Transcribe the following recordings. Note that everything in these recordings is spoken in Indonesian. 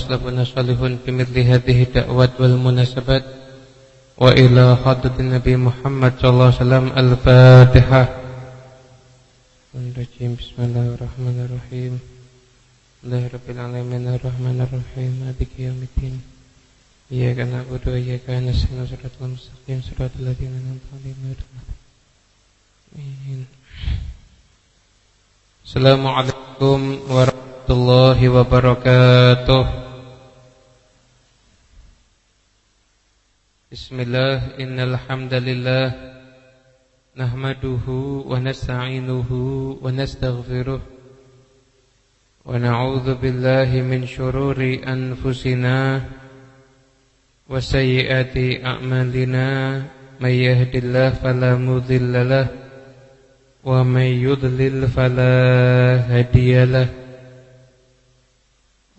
وسلفنا صالحون في مثل هذه الدعوات والمناسبات وإلى حضرة النبي محمد صلى الله عليه وسلم الفاتحة بسم الله الرحمن الرحيم الله رب العالمين الرحمن الرحيم مالك يوم الدين إياك نعبد وإياك نستعين صراط المستقيم صراط الذين أنعمت عليهم آمين السلام عليكم ورحمة الله بسم الله إن الحمد لله نحمده ونستعينه ونستغفره ونعوذ بالله من شرور أنفسنا وسيئات أعمالنا من يهد الله فلا مضل له ومن يضلل فلا هادي له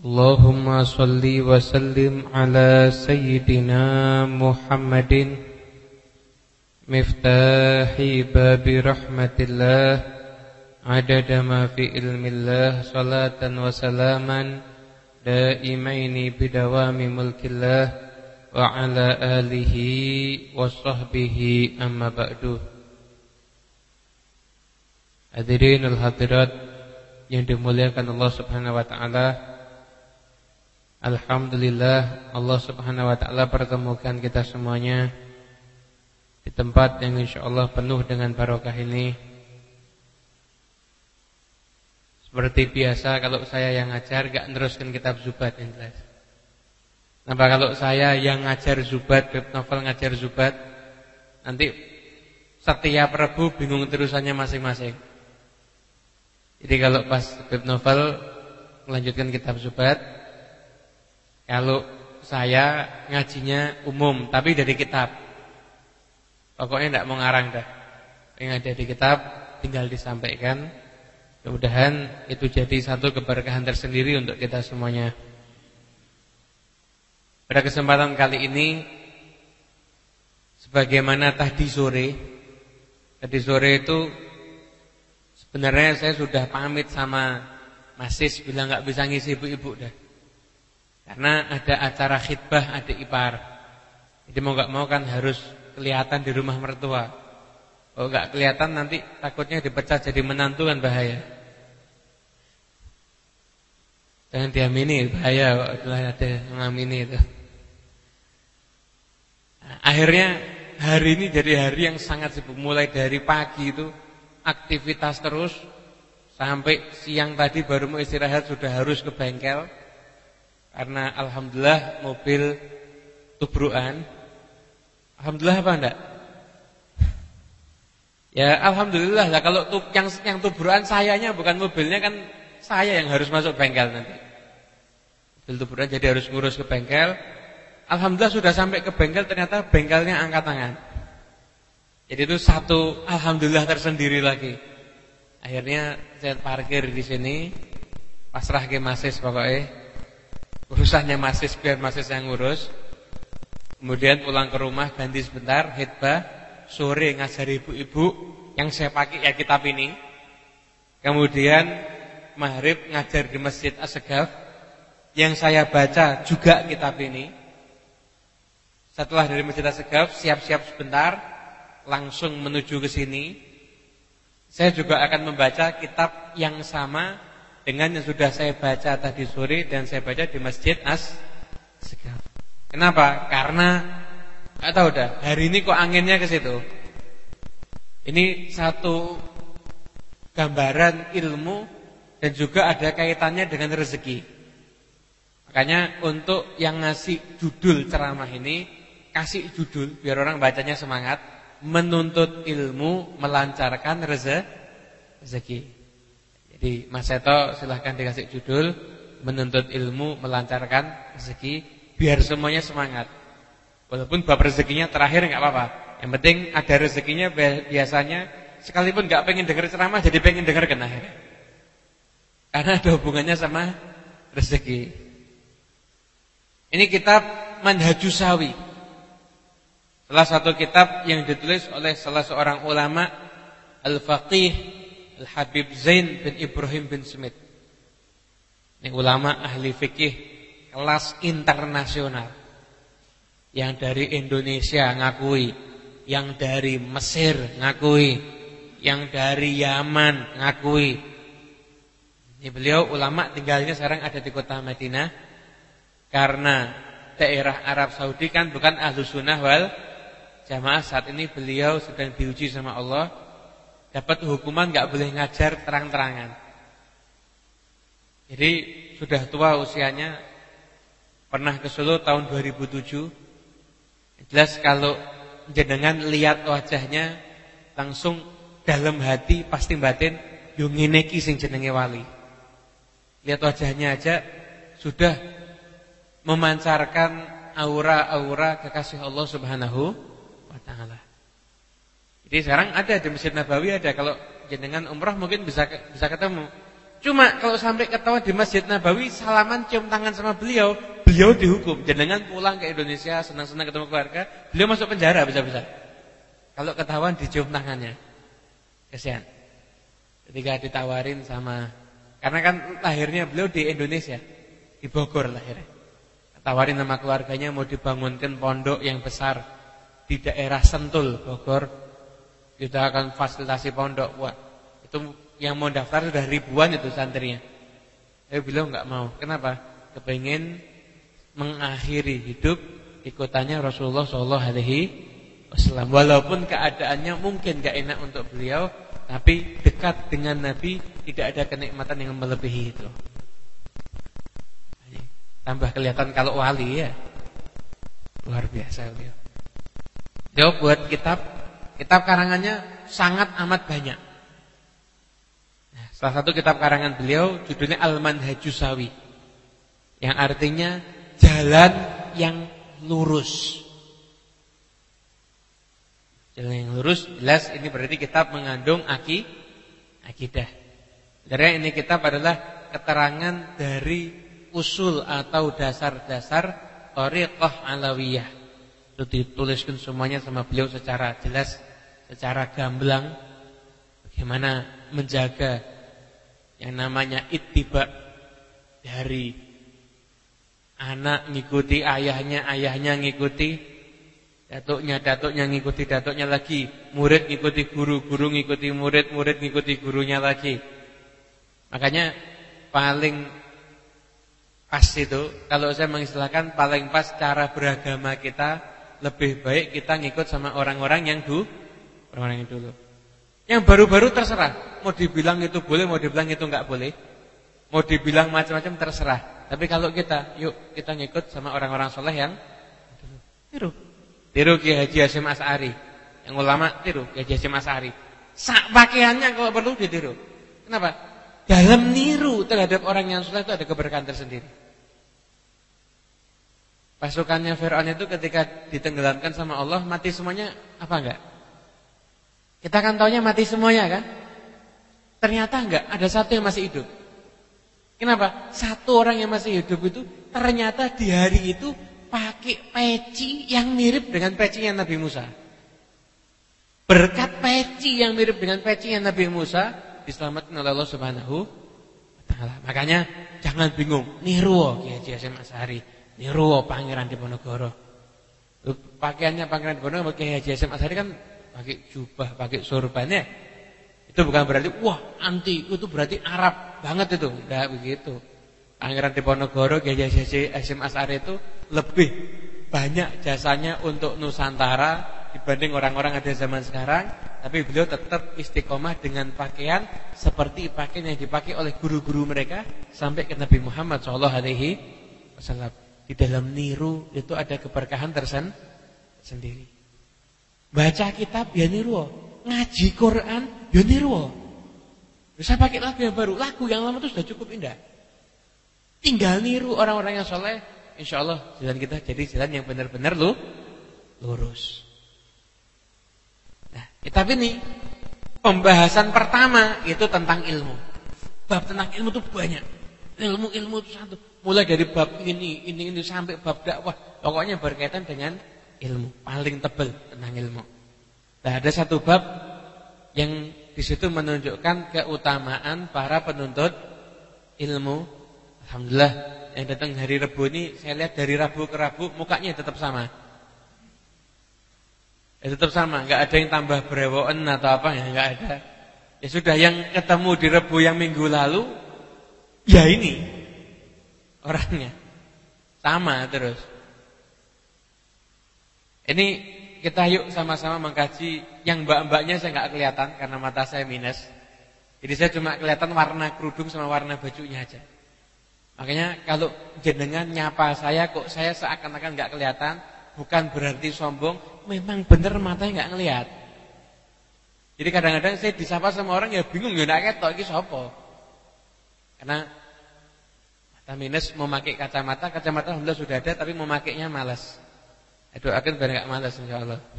اللهم صل وسلم على سيدنا محمد مفتاح باب رحمة الله عدد ما في علم الله صلاة وسلاما دائمين بدوام ملك الله وعلى آله وصحبه أما بعد Hadirin al-hadirat yang dimuliakan Allah Subhanahu wa taala. Alhamdulillah Allah Subhanahu wa taala pertemukan kita semuanya di tempat yang insyaallah penuh dengan barokah ini. Seperti biasa kalau saya yang ngajar gak meneruskan kitab Zubat yang jelas. Nah, kalau saya yang ngajar Zubat, novel ngajar Zubat, nanti setiap Rabu bingung terusannya masing-masing. Jadi kalau pas web novel melanjutkan kitab Zubat, kalau saya ngajinya umum tapi dari kitab. Pokoknya tidak mau ngarang dah. Yang ada di kitab tinggal disampaikan. Mudah-mudahan itu jadi satu keberkahan tersendiri untuk kita semuanya. Pada kesempatan kali ini sebagaimana tadi sore, tadi sore itu Sebenarnya saya sudah pamit sama Masis bilang nggak bisa ngisi ibu-ibu dah. Karena ada acara khidbah adik ipar. Jadi mau nggak mau kan harus kelihatan di rumah mertua. Kalau nggak kelihatan nanti takutnya dipecat jadi menantu kan bahaya. Jangan diamini bahaya kalau ada mengamini itu. Nah, akhirnya hari ini jadi hari yang sangat sibuk mulai dari pagi itu aktivitas terus sampai siang tadi baru mau istirahat sudah harus ke bengkel karena alhamdulillah mobil tubruan. Alhamdulillah apa enggak? Ya alhamdulillah lah kalau yang yang tubruan sayanya bukan mobilnya kan saya yang harus masuk bengkel nanti. Mobil tubruan jadi harus ngurus ke bengkel. Alhamdulillah sudah sampai ke bengkel ternyata bengkelnya angkat tangan. Jadi itu satu alhamdulillah tersendiri lagi. Akhirnya saya parkir di sini, pasrah ke masis pokoknya. Urusannya masis biar masis yang ngurus. Kemudian pulang ke rumah ganti sebentar, hitbah, sore ngajari ibu-ibu yang saya pakai ya kitab ini. Kemudian maghrib ngajar di Masjid Asgaf yang saya baca juga kitab ini. Setelah dari Masjid Asgaf siap-siap sebentar langsung menuju ke sini, saya juga akan membaca kitab yang sama dengan yang sudah saya baca tadi sore dan saya baca di Masjid As Segaf. Kenapa? Karena nggak tahu dah, hari ini kok anginnya ke situ. Ini satu gambaran ilmu dan juga ada kaitannya dengan rezeki. Makanya untuk yang ngasih judul ceramah ini kasih judul biar orang bacanya semangat menuntut ilmu melancarkan rezeki. Jadi Mas Seto silahkan dikasih judul menuntut ilmu melancarkan rezeki biar semuanya semangat. Walaupun bab rezekinya terakhir nggak apa-apa. Yang penting ada rezekinya biasanya sekalipun nggak pengen dengar ceramah jadi pengen dengar kena Karena ada hubungannya sama rezeki. Ini kitab Manhajus Sawi Salah satu kitab yang ditulis oleh salah seorang ulama Al-Faqih Al-Habib Zain bin Ibrahim bin Smith. Ini ulama ahli fikih kelas internasional. Yang dari Indonesia ngakui, yang dari Mesir ngakui, yang dari Yaman ngakui. Ini beliau ulama tinggalnya sekarang ada di kota Madinah karena daerah Arab Saudi kan bukan ahlu sunnah wal jamaah saat ini beliau sedang diuji sama Allah dapat hukuman nggak boleh ngajar terang-terangan. Jadi sudah tua usianya pernah ke Solo tahun 2007 Jelas kalau jenengan lihat wajahnya langsung dalam hati pasti batin yo ngene sing jenenge wali. Lihat wajahnya aja sudah memancarkan aura-aura kekasih Allah Subhanahu wa taala. Jadi sekarang ada di Masjid Nabawi ada kalau jenengan umrah mungkin bisa bisa ketemu. Cuma kalau sampai ketawa di Masjid Nabawi salaman cium tangan sama beliau, beliau dihukum. Jenengan pulang ke Indonesia senang-senang ketemu keluarga, beliau masuk penjara bisa-bisa. Kalau ketahuan dicium tangannya. Kesian. Ketika ditawarin sama karena kan lahirnya beliau di Indonesia, di Bogor lahirnya. Tawarin sama keluarganya mau dibangunkan pondok yang besar di daerah Sentul, Bogor. Kita akan fasilitasi pondok. Wah, itu yang mau daftar sudah ribuan itu santrinya. Tapi beliau nggak mau. Kenapa? Kepengen mengakhiri hidup ikutannya Rasulullah Shallallahu Alaihi Wasallam. Walaupun keadaannya mungkin nggak enak untuk beliau, tapi dekat dengan Nabi tidak ada kenikmatan yang melebihi itu. Tambah kelihatan kalau wali ya. Luar biasa beliau. Dia buat kitab, kitab karangannya sangat amat banyak. Salah satu kitab karangan beliau judulnya Al-Manhajusawi. Yang artinya jalan yang lurus. Jalan yang lurus jelas ini berarti kitab mengandung aki akidah. Jadi ini kitab adalah keterangan dari usul atau dasar-dasar Thariqah Alawiyah. Itu dituliskan semuanya sama beliau secara jelas, secara gamblang bagaimana menjaga yang namanya ittiba dari anak ngikuti ayahnya, ayahnya ngikuti datuknya, datuknya ngikuti datuknya lagi, murid ngikuti guru, guru ngikuti murid, murid ngikuti gurunya lagi. Makanya paling pas itu kalau saya mengistilahkan paling pas cara beragama kita lebih baik kita ngikut sama orang-orang yang dulu, orang-orang yang dulu. Yang baru-baru terserah. Mau dibilang itu boleh, mau dibilang itu enggak boleh. Mau dibilang macam-macam terserah. Tapi kalau kita, yuk kita ngikut sama orang-orang soleh yang tiru. Tiru Kiai Haji Hasyim As'ari. Yang ulama tiru Kiai Haji Hasyim As'ari. Sak pakaiannya kalau perlu ditiru. Kenapa? Dalam niru terhadap orang yang soleh itu ada keberkahan tersendiri. Pasukannya Fir'aun itu ketika ditenggelamkan sama Allah mati semuanya apa enggak? Kita kan taunya mati semuanya kan? Ternyata enggak, ada satu yang masih hidup. Kenapa? Satu orang yang masih hidup itu ternyata di hari itu pakai peci yang mirip dengan pecinya Nabi Musa. Berkat peci yang mirip dengan pecinya Nabi Musa diselamatkan oleh Allah Subhanahu wa taala. Makanya jangan bingung, niru Kiai Haji Hasyim Asy'ari, niru Pangeran Diponegoro. Pakaiannya Pangeran Diponegoro Kiai Haji Hasyim Asy'ari kan pakai jubah, pakai sorbannya. Itu bukan berarti wah anti, itu berarti Arab banget itu. Enggak begitu. Pangeran Diponegoro Kiai Haji Asy'ari itu lebih banyak jasanya untuk Nusantara dibanding orang-orang ada zaman sekarang, tapi beliau tetap istiqomah dengan pakaian seperti pakaian yang dipakai oleh guru-guru mereka sampai ke Nabi Muhammad SAW alaihi. Di dalam niru itu ada keberkahan tersendiri. Baca kitab ya niru. Ngaji Quran ya niru. Bisa pakai lagu yang baru. Lagu yang lama itu sudah cukup indah. Tinggal niru orang-orang yang soleh. Insya Allah jalan kita jadi jalan yang benar-benar lu lurus. Nah, kitab ini pembahasan pertama itu tentang ilmu. Bab tentang ilmu itu banyak. Ilmu-ilmu itu satu. Mulai dari bab ini, ini, ini sampai bab dakwah. Pokoknya berkaitan dengan ilmu, paling tebal tentang ilmu. Nah, ada satu bab yang di situ menunjukkan keutamaan para penuntut ilmu Alhamdulillah yang datang hari Rabu ini saya lihat dari Rabu ke Rabu mukanya tetap sama. Ya, tetap sama, nggak ada yang tambah berewoan atau apa ya, nggak ada. Ya sudah yang ketemu di Rabu yang minggu lalu, ya ini orangnya sama terus. Ini kita yuk sama-sama mengkaji yang mbak-mbaknya saya nggak kelihatan karena mata saya minus. Jadi saya cuma kelihatan warna kerudung sama warna bajunya aja. Makanya kalau jenengan nyapa saya kok saya seakan-akan nggak kelihatan, bukan berarti sombong, memang benar matanya nggak ngelihat. Jadi kadang-kadang saya disapa sama orang ya bingung ya ndak ketok iki sapa. Karena mata minus mau pakai kacamata, kacamata alhamdulillah sudah ada tapi mau makainya malas. Doakan biar enggak malas insyaallah.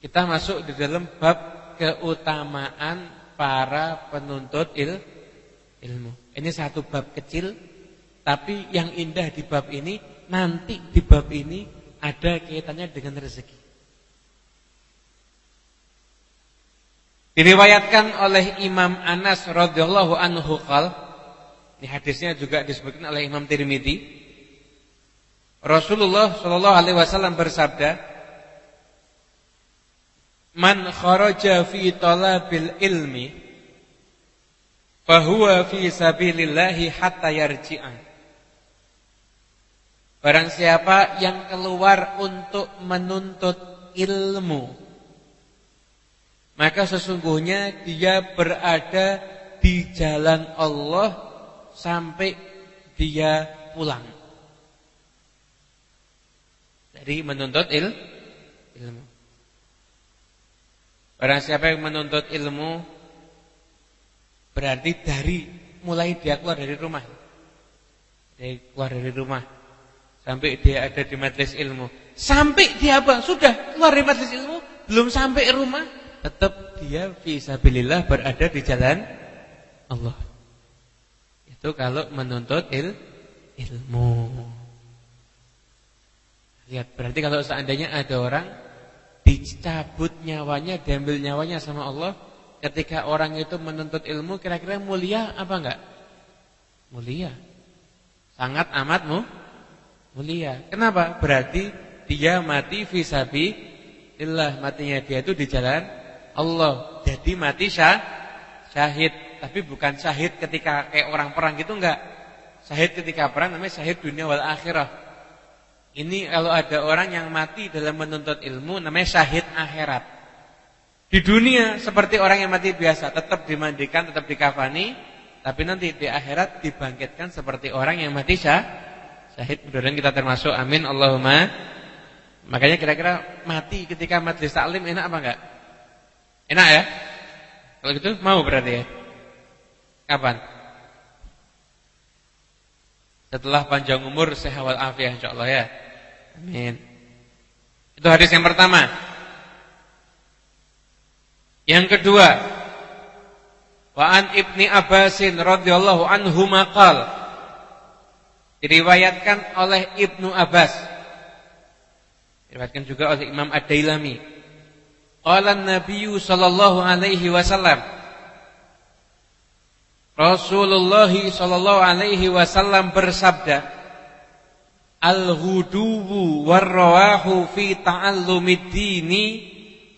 Kita masuk di dalam bab keutamaan para penuntut il, ilmu. Ini satu bab kecil tapi yang indah di bab ini nanti di bab ini ada kaitannya dengan rezeki. Diriwayatkan oleh Imam Anas radhiyallahu anhu qal, ini hadisnya juga disebutkan oleh Imam Tirmizi Rasulullah Shallallahu alaihi wasallam bersabda, "Man kharaja fi talabil ilmi fahuwa fi sabilillahi hatta yarji'a." Barang siapa yang keluar untuk menuntut ilmu, maka sesungguhnya dia berada di jalan Allah sampai dia pulang dari menuntut il, ilmu. Barang siapa yang menuntut ilmu berarti dari mulai dia keluar dari rumah. Dari keluar dari rumah sampai dia ada di majelis ilmu. Sampai dia apa? Sudah keluar dari majelis ilmu, belum sampai rumah, tetap dia fisabilillah berada di jalan Allah. Itu kalau menuntut il, ilmu. Lihat, berarti kalau seandainya ada orang dicabut nyawanya, diambil nyawanya sama Allah, ketika orang itu menuntut ilmu, kira-kira mulia apa enggak? Mulia. Sangat amatmu mulia. Kenapa? Berarti dia mati fisabi illah, matinya dia itu di jalan Allah. Jadi mati syah, syahid, tapi bukan syahid ketika kayak orang perang gitu enggak. Syahid ketika perang namanya syahid dunia wal akhirah. Ini kalau ada orang yang mati dalam menuntut ilmu namanya syahid akhirat. Di dunia seperti orang yang mati biasa, tetap dimandikan, tetap dikafani, tapi nanti di akhirat dibangkitkan seperti orang yang mati syah, syahid. Mudah-mudahan kita termasuk. Amin Allahumma. Makanya kira-kira mati ketika majelis taklim enak apa enggak? Enak ya? Kalau gitu mau berarti ya. Kapan? Setelah panjang umur sehat walafiat insyaallah ya. Amin. Itu hadis yang pertama. Yang kedua, wa an Ibni Abbasin radhiyallahu anhu maqal diriwayatkan oleh Ibnu Abbas. Diriwayatkan juga oleh Imam Ad-Dailami. Qala Nabi sallallahu alaihi wasallam Rasulullah sallallahu alaihi wasallam bersabda Al-ghuduwu warrawahu fi ta'allumid dini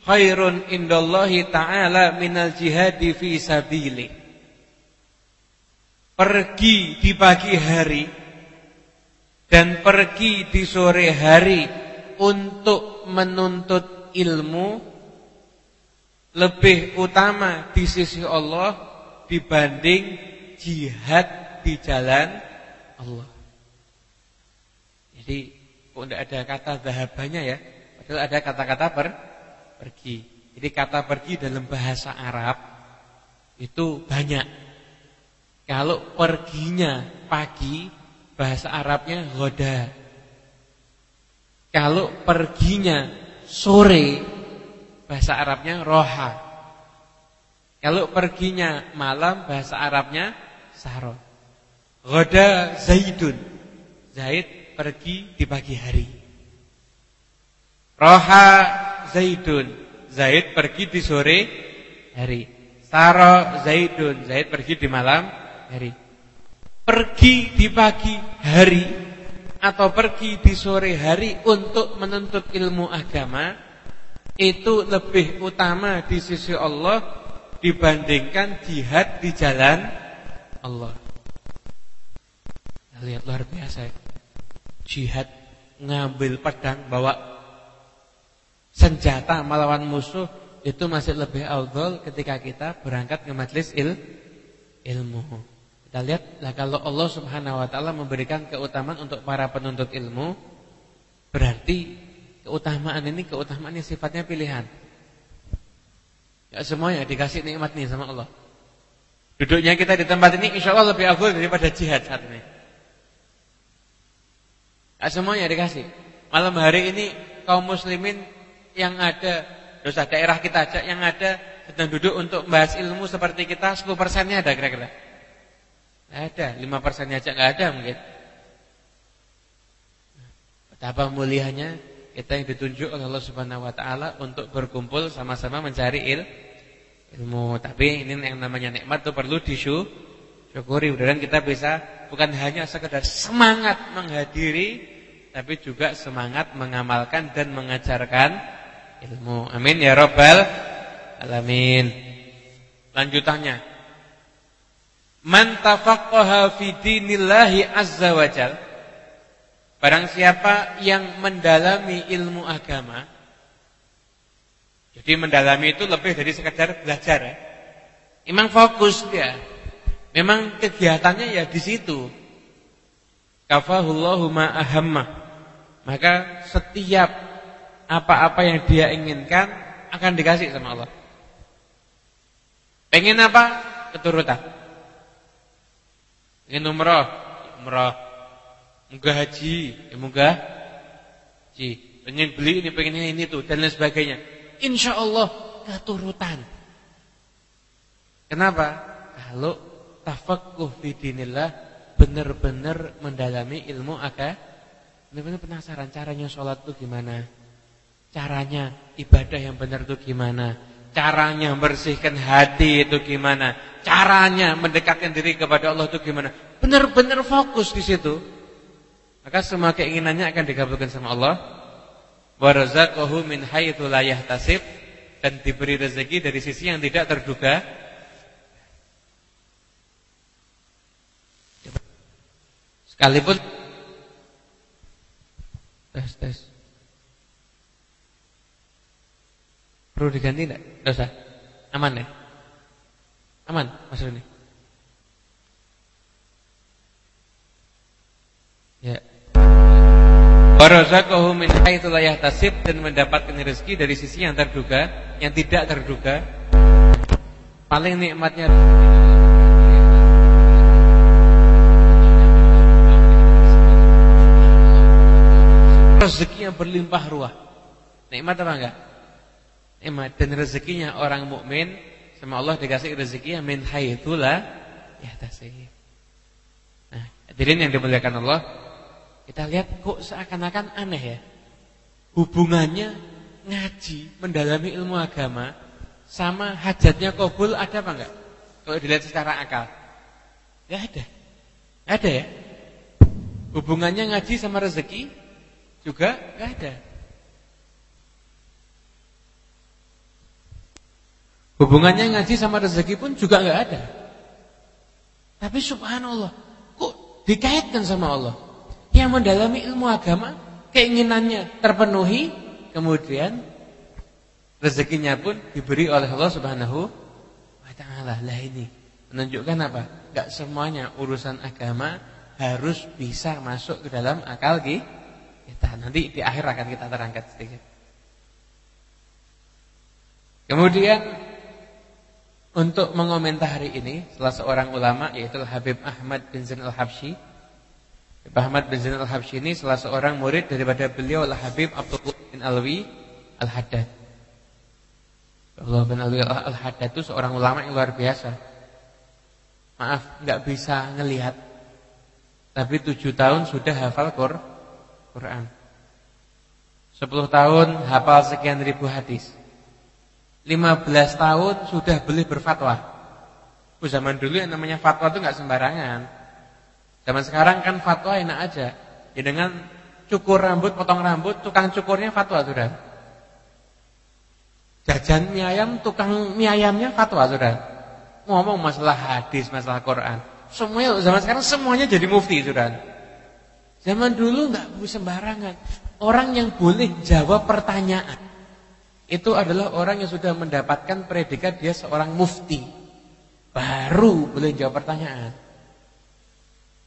khairun indallahi ta'ala minal jihadi fi sabili. Pergi di pagi hari dan pergi di sore hari untuk menuntut ilmu lebih utama di sisi Allah dibanding jihad di jalan Allah. Jadi kok tidak ada kata zahabanya ya, padahal ada kata-kata per, pergi. Jadi kata pergi dalam bahasa Arab itu banyak. Kalau perginya pagi, bahasa Arabnya goda. Kalau perginya sore, bahasa Arabnya roha. Kalau perginya malam, bahasa Arabnya saro. Goda Zaidun. Zaid pergi di pagi hari. Roha Zaidun, Zaid pergi di sore hari. Saro Zaidun, Zaid pergi di malam hari. pergi di pagi hari atau pergi di sore hari untuk menuntut ilmu agama itu lebih utama di sisi Allah dibandingkan jihad di jalan Allah. Lihat luar biasa. Jihad ngambil pedang bawa senjata melawan musuh itu masih lebih afdal ketika kita berangkat ke majelis il, ilmu. Kita lihat lah kalau Allah Subhanahu wa taala memberikan keutamaan untuk para penuntut ilmu berarti keutamaan ini keutamaan yang sifatnya pilihan. Ya semuanya dikasih nikmat nih sama Allah. Duduknya kita di tempat ini insya Allah lebih afdal daripada jihad saat ini. Ya semuanya dikasih. Malam hari ini kaum muslimin yang ada dosa daerah kita aja yang ada sedang duduk untuk membahas ilmu seperti kita 10 persennya ada kira-kira. Ada, 5 persennya aja nggak ada mungkin. Betapa mulianya kita yang ditunjuk oleh Allah Subhanahu wa taala untuk berkumpul sama-sama mencari il, ilmu. Tapi ini yang namanya nikmat itu perlu disyukuri. Dan kita bisa bukan hanya sekedar semangat menghadiri tapi juga semangat mengamalkan dan mengajarkan ilmu. Amin ya rabbal alamin. Lanjutannya. Man tafaqqaha fi dinillahi azza wajal. Barang siapa yang mendalami ilmu agama. Jadi mendalami itu lebih dari sekedar belajar ya. Memang fokus dia. Memang kegiatannya ya di situ. Kafahullahu ma ahamma. Maka setiap apa-apa yang dia inginkan akan dikasih sama Allah. Pengen apa? Keturutan. Pengen umrah, umrah. Munggah haji, ya munggah haji. Pengen beli ini, pengen ini tuh dan lain sebagainya. Insya Allah keturutan. Kenapa? Kalau tafakuh fi dinillah benar-benar mendalami ilmu agama, benar-benar penasaran caranya sholat tuh gimana? Caranya ibadah yang benar itu gimana? Caranya membersihkan hati itu gimana? Caranya mendekatkan diri kepada Allah itu gimana? Benar-benar fokus di situ. Maka semua keinginannya akan dikabulkan sama Allah. Wa razaqahu min haitsu la yahtasib dan diberi rezeki dari sisi yang tidak terduga. Sekalipun tes tes Perlu diganti enggak? Enggak usah. Aman ya? Aman Mas ini. Ya. Warazaqahu min haitsu la yahtasib dan mendapatkan rezeki dari sisi yang terduga, yang tidak terduga. Paling nikmatnya rezeki yang berlimpah ruah. Nikmat apa enggak? nikmat dan rezekinya orang mukmin sama Allah dikasih rezeki yang min haitsu la yahtasib. Nah, hadirin yang dimuliakan Allah, kita lihat kok seakan-akan aneh ya. Hubungannya ngaji, mendalami ilmu agama sama hajatnya kabul ada apa enggak? Kalau dilihat secara akal. Ya ada. Ada ya? Hubungannya ngaji sama rezeki juga enggak ada. Hubungannya ngaji sama rezeki pun juga nggak ada. Tapi subhanallah, kok dikaitkan sama Allah? Yang mendalami ilmu agama, keinginannya terpenuhi, kemudian rezekinya pun diberi oleh Allah Subhanahu wa taala. Lah ini menunjukkan apa? Gak semuanya urusan agama harus bisa masuk ke dalam akal kita. Nanti di akhir akan kita terangkat sedikit. Kemudian untuk mengomentari ini salah seorang ulama yaitu Habib Ahmad bin Zain Al-Habsyi. Ahmad bin Zain Al-Habsyi ini salah seorang murid daripada beliau Al-Habib Abdullah bin Alwi Al-Haddad. Abdullah bin Alwi Al-Haddad itu seorang ulama yang luar biasa. Maaf, nggak bisa ngelihat. Tapi tujuh tahun sudah hafal Quran. Sepuluh tahun hafal sekian ribu hadis. 15 tahun sudah boleh berfatwa. Zaman dulu yang namanya fatwa itu nggak sembarangan. Zaman sekarang kan fatwa enak aja. Ya dengan cukur rambut, potong rambut, tukang cukurnya fatwa sudah. Jajan mie ayam, tukang mie ayamnya fatwa sudah. Ngomong masalah hadis, masalah Quran. Semuanya zaman sekarang semuanya jadi mufti sudah. Zaman dulu nggak sembarangan. Orang yang boleh jawab pertanyaan itu adalah orang yang sudah mendapatkan predikat dia seorang mufti. Baru boleh jawab pertanyaan.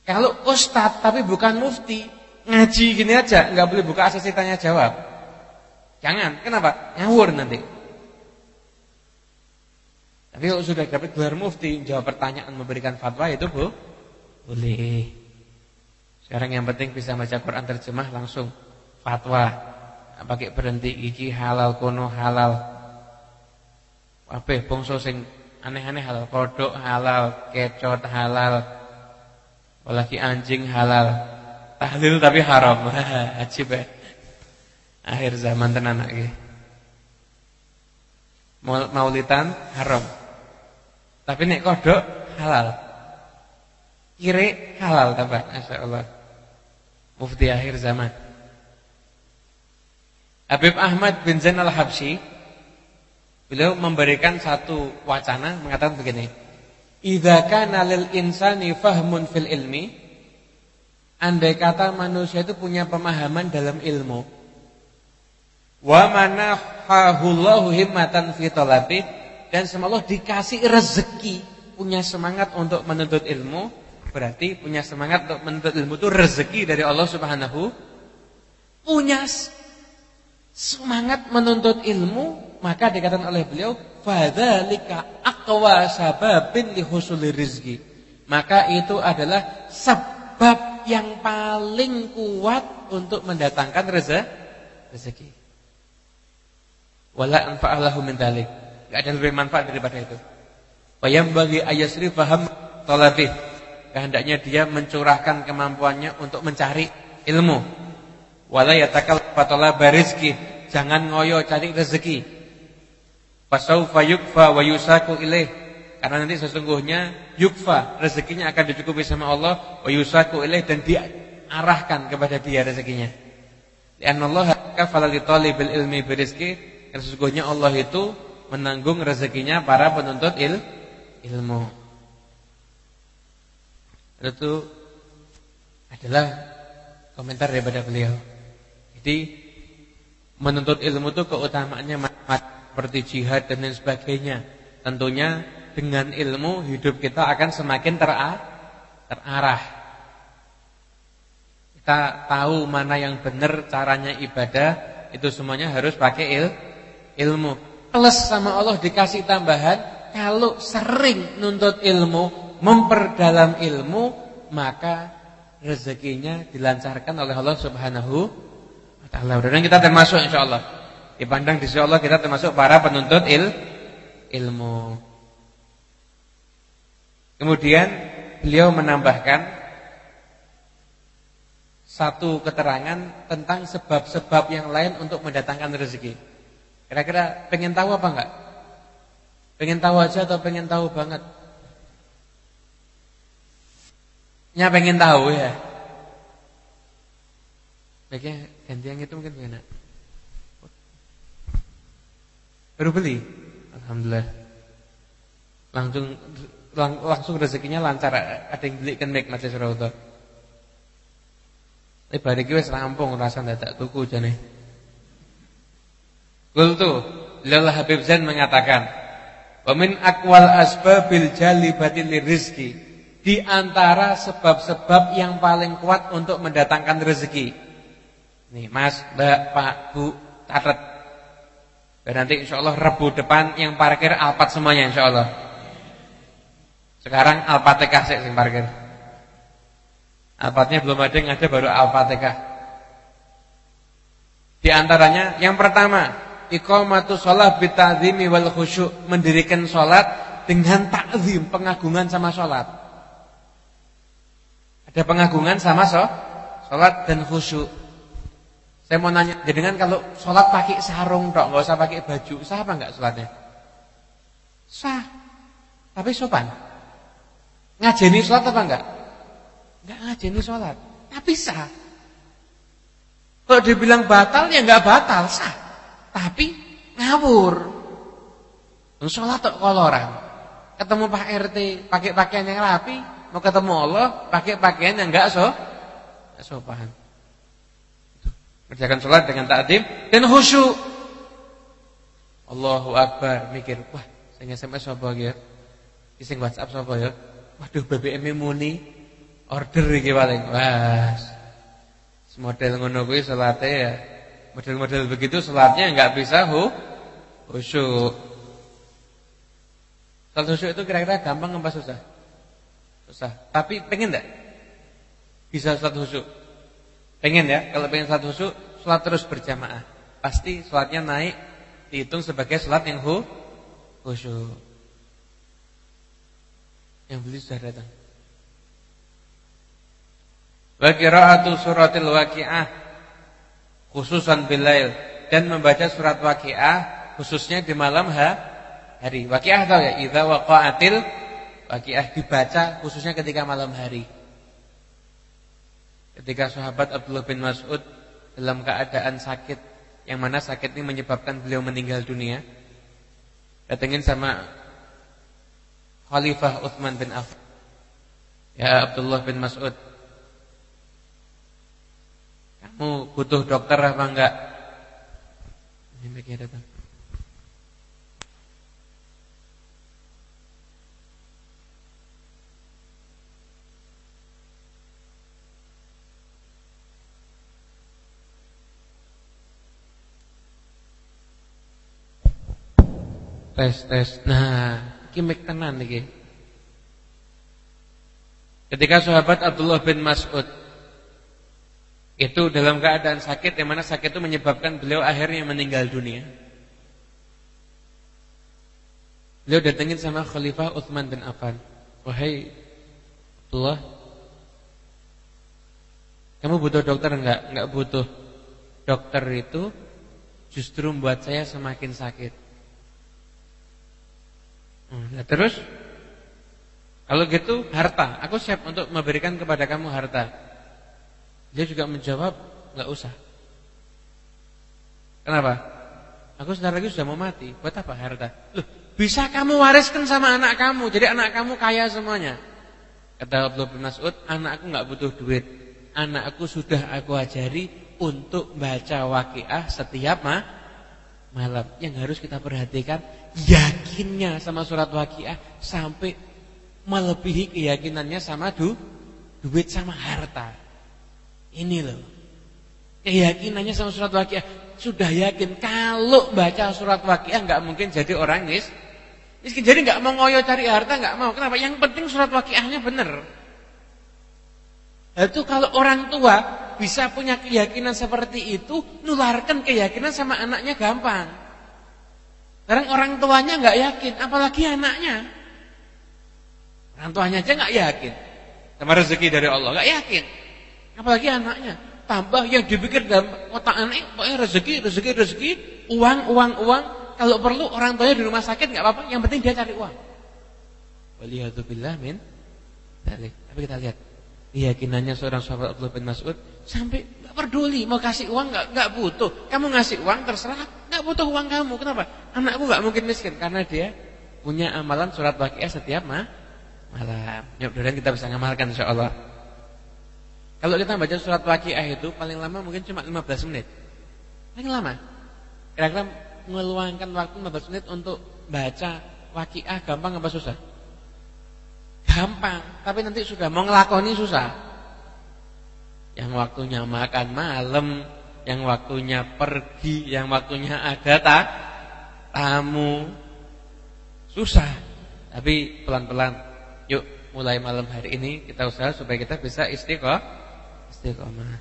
Kalau ustadz tapi bukan mufti, ngaji gini aja, nggak boleh buka asasi tanya jawab. Jangan, kenapa? Ngawur nanti. Tapi kalau sudah dapat gelar mufti, jawab pertanyaan memberikan fatwa itu bu, boleh. Sekarang yang penting bisa baca Quran terjemah langsung fatwa. Pakai berhenti gigi halal kono halal. Apa bongso sing aneh-aneh halal, kodok halal, kecot halal. Apalagi anjing halal. Tahlil tapi haram. Ajib ya. Akhir zaman tenan lagi. Maulitan haram. Tapi nek kodok halal. Kiri halal tambah. Allah. Mufti akhir zaman. Habib Ahmad bin Zain al-Habsyi beliau memberikan satu wacana mengatakan begini. Idza kana lil insani fahmun fil ilmi andai kata manusia itu punya pemahaman dalam ilmu. Wa manahahullahu himmatan fi talabi dan semoga dikasih rezeki punya semangat untuk menuntut ilmu berarti punya semangat untuk menuntut ilmu itu rezeki dari Allah Subhanahu punya semangat menuntut ilmu maka dikatakan oleh beliau fadzalika aqwa sababin li husuli rizki. Maka itu adalah sebab yang paling kuat untuk mendatangkan rezeki. Wala anfa'alahu min dalik. Enggak ada lebih manfaat daripada itu. Bayam bagi ayasri faham talabih. Kehendaknya dia mencurahkan kemampuannya untuk mencari ilmu. Wala yatakal fatala barizki. Jangan ngoyo cari rezeki. Fasaufa yukfa wa yusaku ilaih. Karena nanti sesungguhnya yukfa, rezekinya akan dicukupi sama Allah, wa yusaku ilaih dan diarahkan kepada dia rezekinya. Lianna Allah kafala li talibil ilmi birizki, karena sesungguhnya Allah itu menanggung rezekinya para penuntut il, ilmu. Itu adalah komentar daripada beliau. Jadi menuntut ilmu itu keutamaannya mat seperti jihad dan lain sebagainya. Tentunya dengan ilmu hidup kita akan semakin terarah. Kita tahu mana yang benar caranya ibadah, itu semuanya harus pakai il, ilmu. Plus sama Allah dikasih tambahan, kalau sering nuntut ilmu, memperdalam ilmu, maka rezekinya dilancarkan oleh Allah Subhanahu wa taala. Dan kita termasuk insyaallah. Dipandang di sisi Allah kita termasuk para penuntut il, ilmu. Kemudian beliau menambahkan satu keterangan tentang sebab-sebab yang lain untuk mendatangkan rezeki. Kira-kira pengen tahu apa enggak? Pengen tahu aja atau pengen tahu banget? Nya pengen tahu ya. Baiknya ganti yang itu mungkin enak. Baru beli. Alhamdulillah. Langsung lang, langsung rezekinya lancar. Ada yang beli kan baik majelis raudhah. Tapi bariki wis rampung rasa dadak tuku jane. Qultu Lalla Habib Zain mengatakan, "Wa min asbabil jalibatil rizki." Di antara sebab-sebab yang paling kuat untuk mendatangkan rezeki. Nih, Mas, Mbak, Pak, Bu, catat dan nanti insya Allah Rebu depan yang parkir Alphard semuanya insya Allah. Sekarang Alfatihah sih yang parkir. Alphardnya belum ada yang ada baru Alfatihah. Di antaranya yang pertama, iqamatu shalah bita'zimi wal khusyuk, mendirikan salat dengan takzim, pengagungan sama salat. Ada pengagungan sama so, salat dan khusyuk. Saya mau nanya, dengan kalau sholat pakai sarung dok, nggak usah pakai baju, sah apa nggak sholatnya? Sah, tapi sopan. Ngajeni sholat apa enggak? Enggak ngajeni sholat. Tapi sah. Kalau dibilang batal ya enggak batal, sah. Tapi ngawur. Sholat kok koloran. Ketemu Pak RT pakai pakaian yang rapi, mau ketemu Allah pakai pakaian yang enggak so, sopan. Kerjakan sholat dengan takdim dan khusyuk. Allahu Akbar, mikir, wah, saya SMS apa ya? Iseng WhatsApp apa ya? Waduh, BBM muni order iki paling. Wah. Model ngono salate ya. Model-model begitu salatnya enggak bisa hu khusyuk. Salat khusyuk itu kira-kira gampang apa susah? Susah. Tapi pengen enggak? Bisa salat khusyuk. Pengen ya, kalau pengen salat khusyuk, salat terus berjamaah. Pasti salatnya naik dihitung sebagai salat yang hu khusyuk. Yang beli sudah datang. Wa suratil waqi'ah khususan bilail dan membaca surat waqi'ah khususnya di malam ha, hari. Waqi'ah tahu ya? Idza waqa'atil waqi'ah dibaca khususnya ketika malam hari. Ketika sahabat Abdullah bin Mas'ud dalam keadaan sakit yang mana sakit ini menyebabkan beliau meninggal dunia. Datengin sama Khalifah Uthman bin Affan. Ya Abdullah bin Mas'ud Kamu butuh dokter apa enggak? Ini bagian datang. Tes tes. Nah, kimek tenan iki. Ketika sahabat Abdullah bin Mas'ud itu dalam keadaan sakit yang mana sakit itu menyebabkan beliau akhirnya meninggal dunia. Beliau datengin sama Khalifah Utsman bin Affan. Wahai Abdullah, kamu butuh dokter enggak? Enggak butuh. Dokter itu justru membuat saya semakin sakit. Nah, terus kalau gitu harta, aku siap untuk memberikan kepada kamu harta. Dia juga menjawab, nggak usah. Kenapa? Aku sebentar lagi sudah mau mati. Buat apa harta? Loh, bisa kamu wariskan sama anak kamu. Jadi anak kamu kaya semuanya. Kata Abdullah bin Mas'ud, anakku nggak butuh duit. Anakku sudah aku ajari untuk baca waqiah setiap ma malam. Yang harus kita perhatikan yakinnya sama surat waqiah sampai melebihi keyakinannya sama du, duit sama harta. Ini loh. Keyakinannya sama surat Waqiah sudah yakin kalau baca surat Waqiah nggak mungkin jadi orang mis. Miskin jadi nggak mau ngoyo cari harta nggak mau. Kenapa? Yang penting surat Waqiahnya benar. Itu kalau orang tua bisa punya keyakinan seperti itu, nularkan keyakinan sama anaknya gampang. Sekarang orang tuanya nggak yakin, apalagi anaknya. Orang tuanya aja nggak yakin sama rezeki dari Allah, nggak yakin. Apalagi anaknya. Tambah yang dipikir dalam otak anak, pokoknya rezeki, rezeki, rezeki, uang, uang, uang. Kalau perlu orang tuanya di rumah sakit nggak apa-apa, yang penting dia cari uang. Waliyadzubillah min Tapi kita lihat keyakinannya seorang sahabat Abdullah bin Mas'ud sampai peduli mau kasih uang nggak nggak butuh. Kamu ngasih uang terserah, nggak butuh uang kamu. Kenapa? Anakku nggak mungkin miskin karena dia punya amalan surat Waqiah setiap malam. Mudah-mudahan kita bisa ngamalkan insyaallah. Kalau kita baca surat Waqiah itu paling lama mungkin cuma 15 menit. Paling lama. Kira-kira meluangkan waktu 15 menit untuk baca Waqiah gampang apa susah? Gampang, tapi nanti sudah mau ngelakoni susah. Yang waktunya makan malam, yang waktunya pergi, yang waktunya ada tak tamu. Susah. Tapi pelan-pelan. Yuk mulai malam hari ini kita usaha supaya kita bisa istiqomah istiqamah.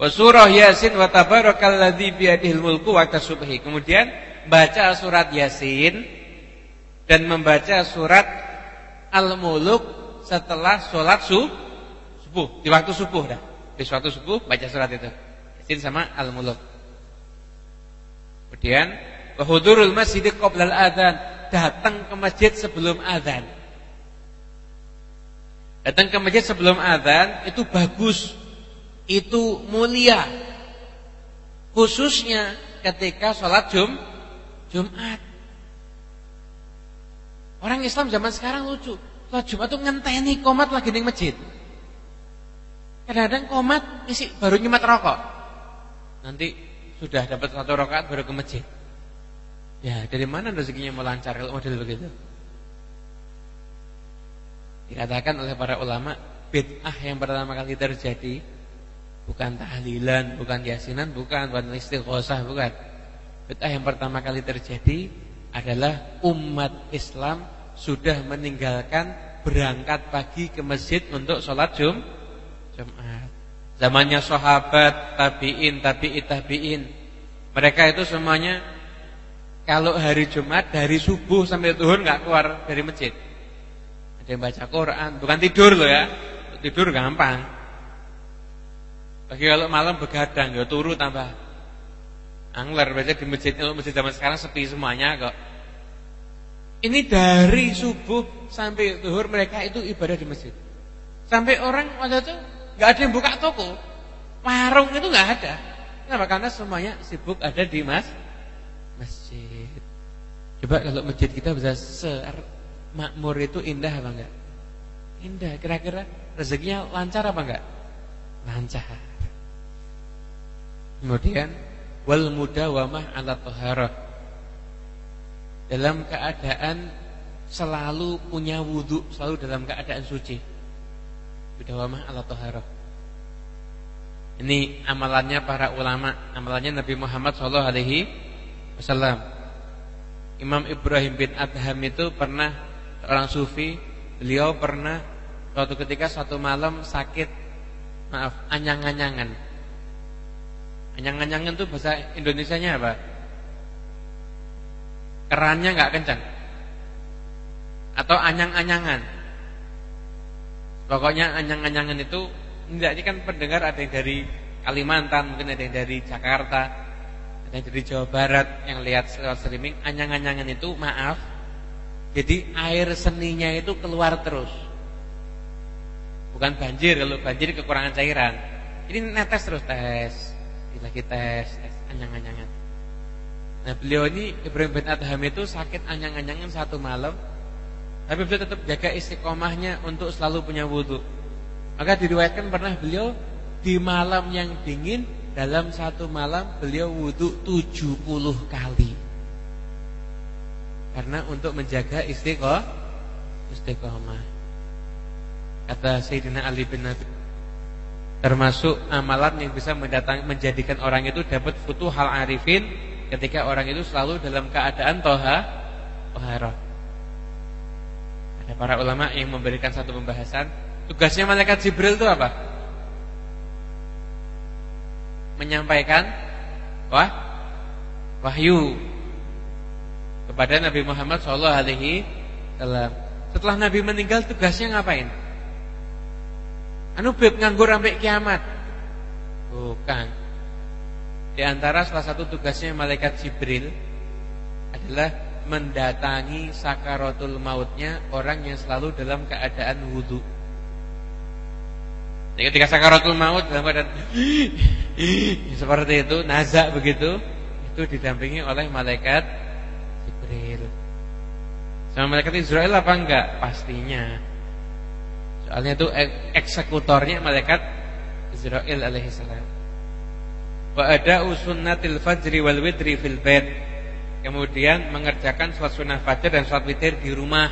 Wa surah Yasin wa tabarakalladzi biyadihil mulku wa. Kemudian baca surat Yasin dan membaca surat Al-Muluk setelah sholat subuh, di waktu subuh dah. Di suatu subuh baca surat itu. Yasin sama Al-Muluk. Kemudian wa hudurul masjid qabla al-adzan, datang ke masjid sebelum adzan. Datang ke masjid sebelum adzan itu bagus. Itu mulia. Khususnya ketika sholat Jum Jumat. Orang Islam zaman sekarang lucu. Sholat Jumat tuh ngenteni komat lagi di masjid. Kadang-kadang komat isi baru nyemat rokok. Nanti sudah dapat satu rakaat baru ke masjid. Ya, dari mana rezekinya mau lancar kalau model begitu? Dikatakan oleh para ulama, bid'ah yang pertama kali terjadi bukan tahlilan, bukan yasinan, bukan bukan istighosah, bukan. Bid'ah yang pertama kali terjadi adalah umat Islam sudah meninggalkan berangkat pagi ke masjid untuk sholat Jum Jumat. Zamannya sahabat, tabi'in, tabi'it, tabi'in. Mereka itu semuanya kalau hari Jumat dari subuh sampai zuhur nggak keluar dari masjid. Ada yang baca Quran, bukan tidur loh ya. Tidur gampang. Bagi kalau malam begadang ya turu tambah angler baca di masjid kalau masjid zaman sekarang sepi semuanya kok. Ini dari subuh sampai zuhur mereka itu ibadah di masjid. Sampai orang waktu itu nggak ada yang buka toko. Warung itu nggak ada. Kenapa? Karena semuanya sibuk ada di mas masjid. Coba kalau masjid kita bisa makmur itu indah apa enggak? Indah. Kira-kira rezekinya lancar apa enggak? Lancar. Kemudian wal mudawamah ala taharah. Dalam keadaan selalu punya wudhu, selalu dalam keadaan suci. Mudawamah ala taharah. Ini amalannya para ulama, amalannya Nabi Muhammad sallallahu alaihi wasallam. Imam Ibrahim bin Adham itu pernah orang sufi, beliau pernah suatu ketika suatu malam sakit, maaf, anyang-anyangan. Anyang-anyangan itu bahasa Indonesianya apa? Kerannya nggak kencang. Atau anyang-anyangan. Pokoknya anyang-anyangan itu enggak ini kan pendengar ada yang dari Kalimantan, mungkin ada yang dari Jakarta, ada yang dari Jawa Barat yang lihat streaming, anyang-anyangan itu maaf jadi air seninya itu keluar terus. Bukan banjir, kalau banjir kekurangan cairan. Ini netes terus tes, lagi tes, tes anyang-anyangan. Nah beliau ini Ibrahim bin Adham itu sakit anyang-anyangan satu malam, tapi beliau tetap jaga istiqomahnya untuk selalu punya wudhu. Maka diriwayatkan pernah beliau di malam yang dingin dalam satu malam beliau wudhu 70 kali. Karena untuk menjaga istiqomah istiqomah. Kata Sayyidina Ali bin Nabi termasuk amalan yang bisa mendatang menjadikan orang itu dapat futuh hal arifin ketika orang itu selalu dalam keadaan toha toharah. Ada para ulama yang memberikan satu pembahasan tugasnya malaikat Jibril itu apa? Menyampaikan wah wahyu kepada Nabi Muhammad SAW. Setelah Nabi meninggal tugasnya ngapain? Anu beb nganggur sampai kiamat. Bukan. Di antara salah satu tugasnya malaikat Jibril adalah mendatangi sakaratul mautnya orang yang selalu dalam keadaan wudhu. Jadi ketika sakaratul maut dalam keadaan seperti itu, nazak begitu, itu didampingi oleh malaikat Jibril. Sama malaikat Israel apa enggak? Pastinya. Soalnya itu eksekutornya malaikat Israel alaihissalam. Wa ada usunnatil fajri wal witri fil bait. Kemudian mengerjakan sholat sunnah fajar dan sholat witir di rumah.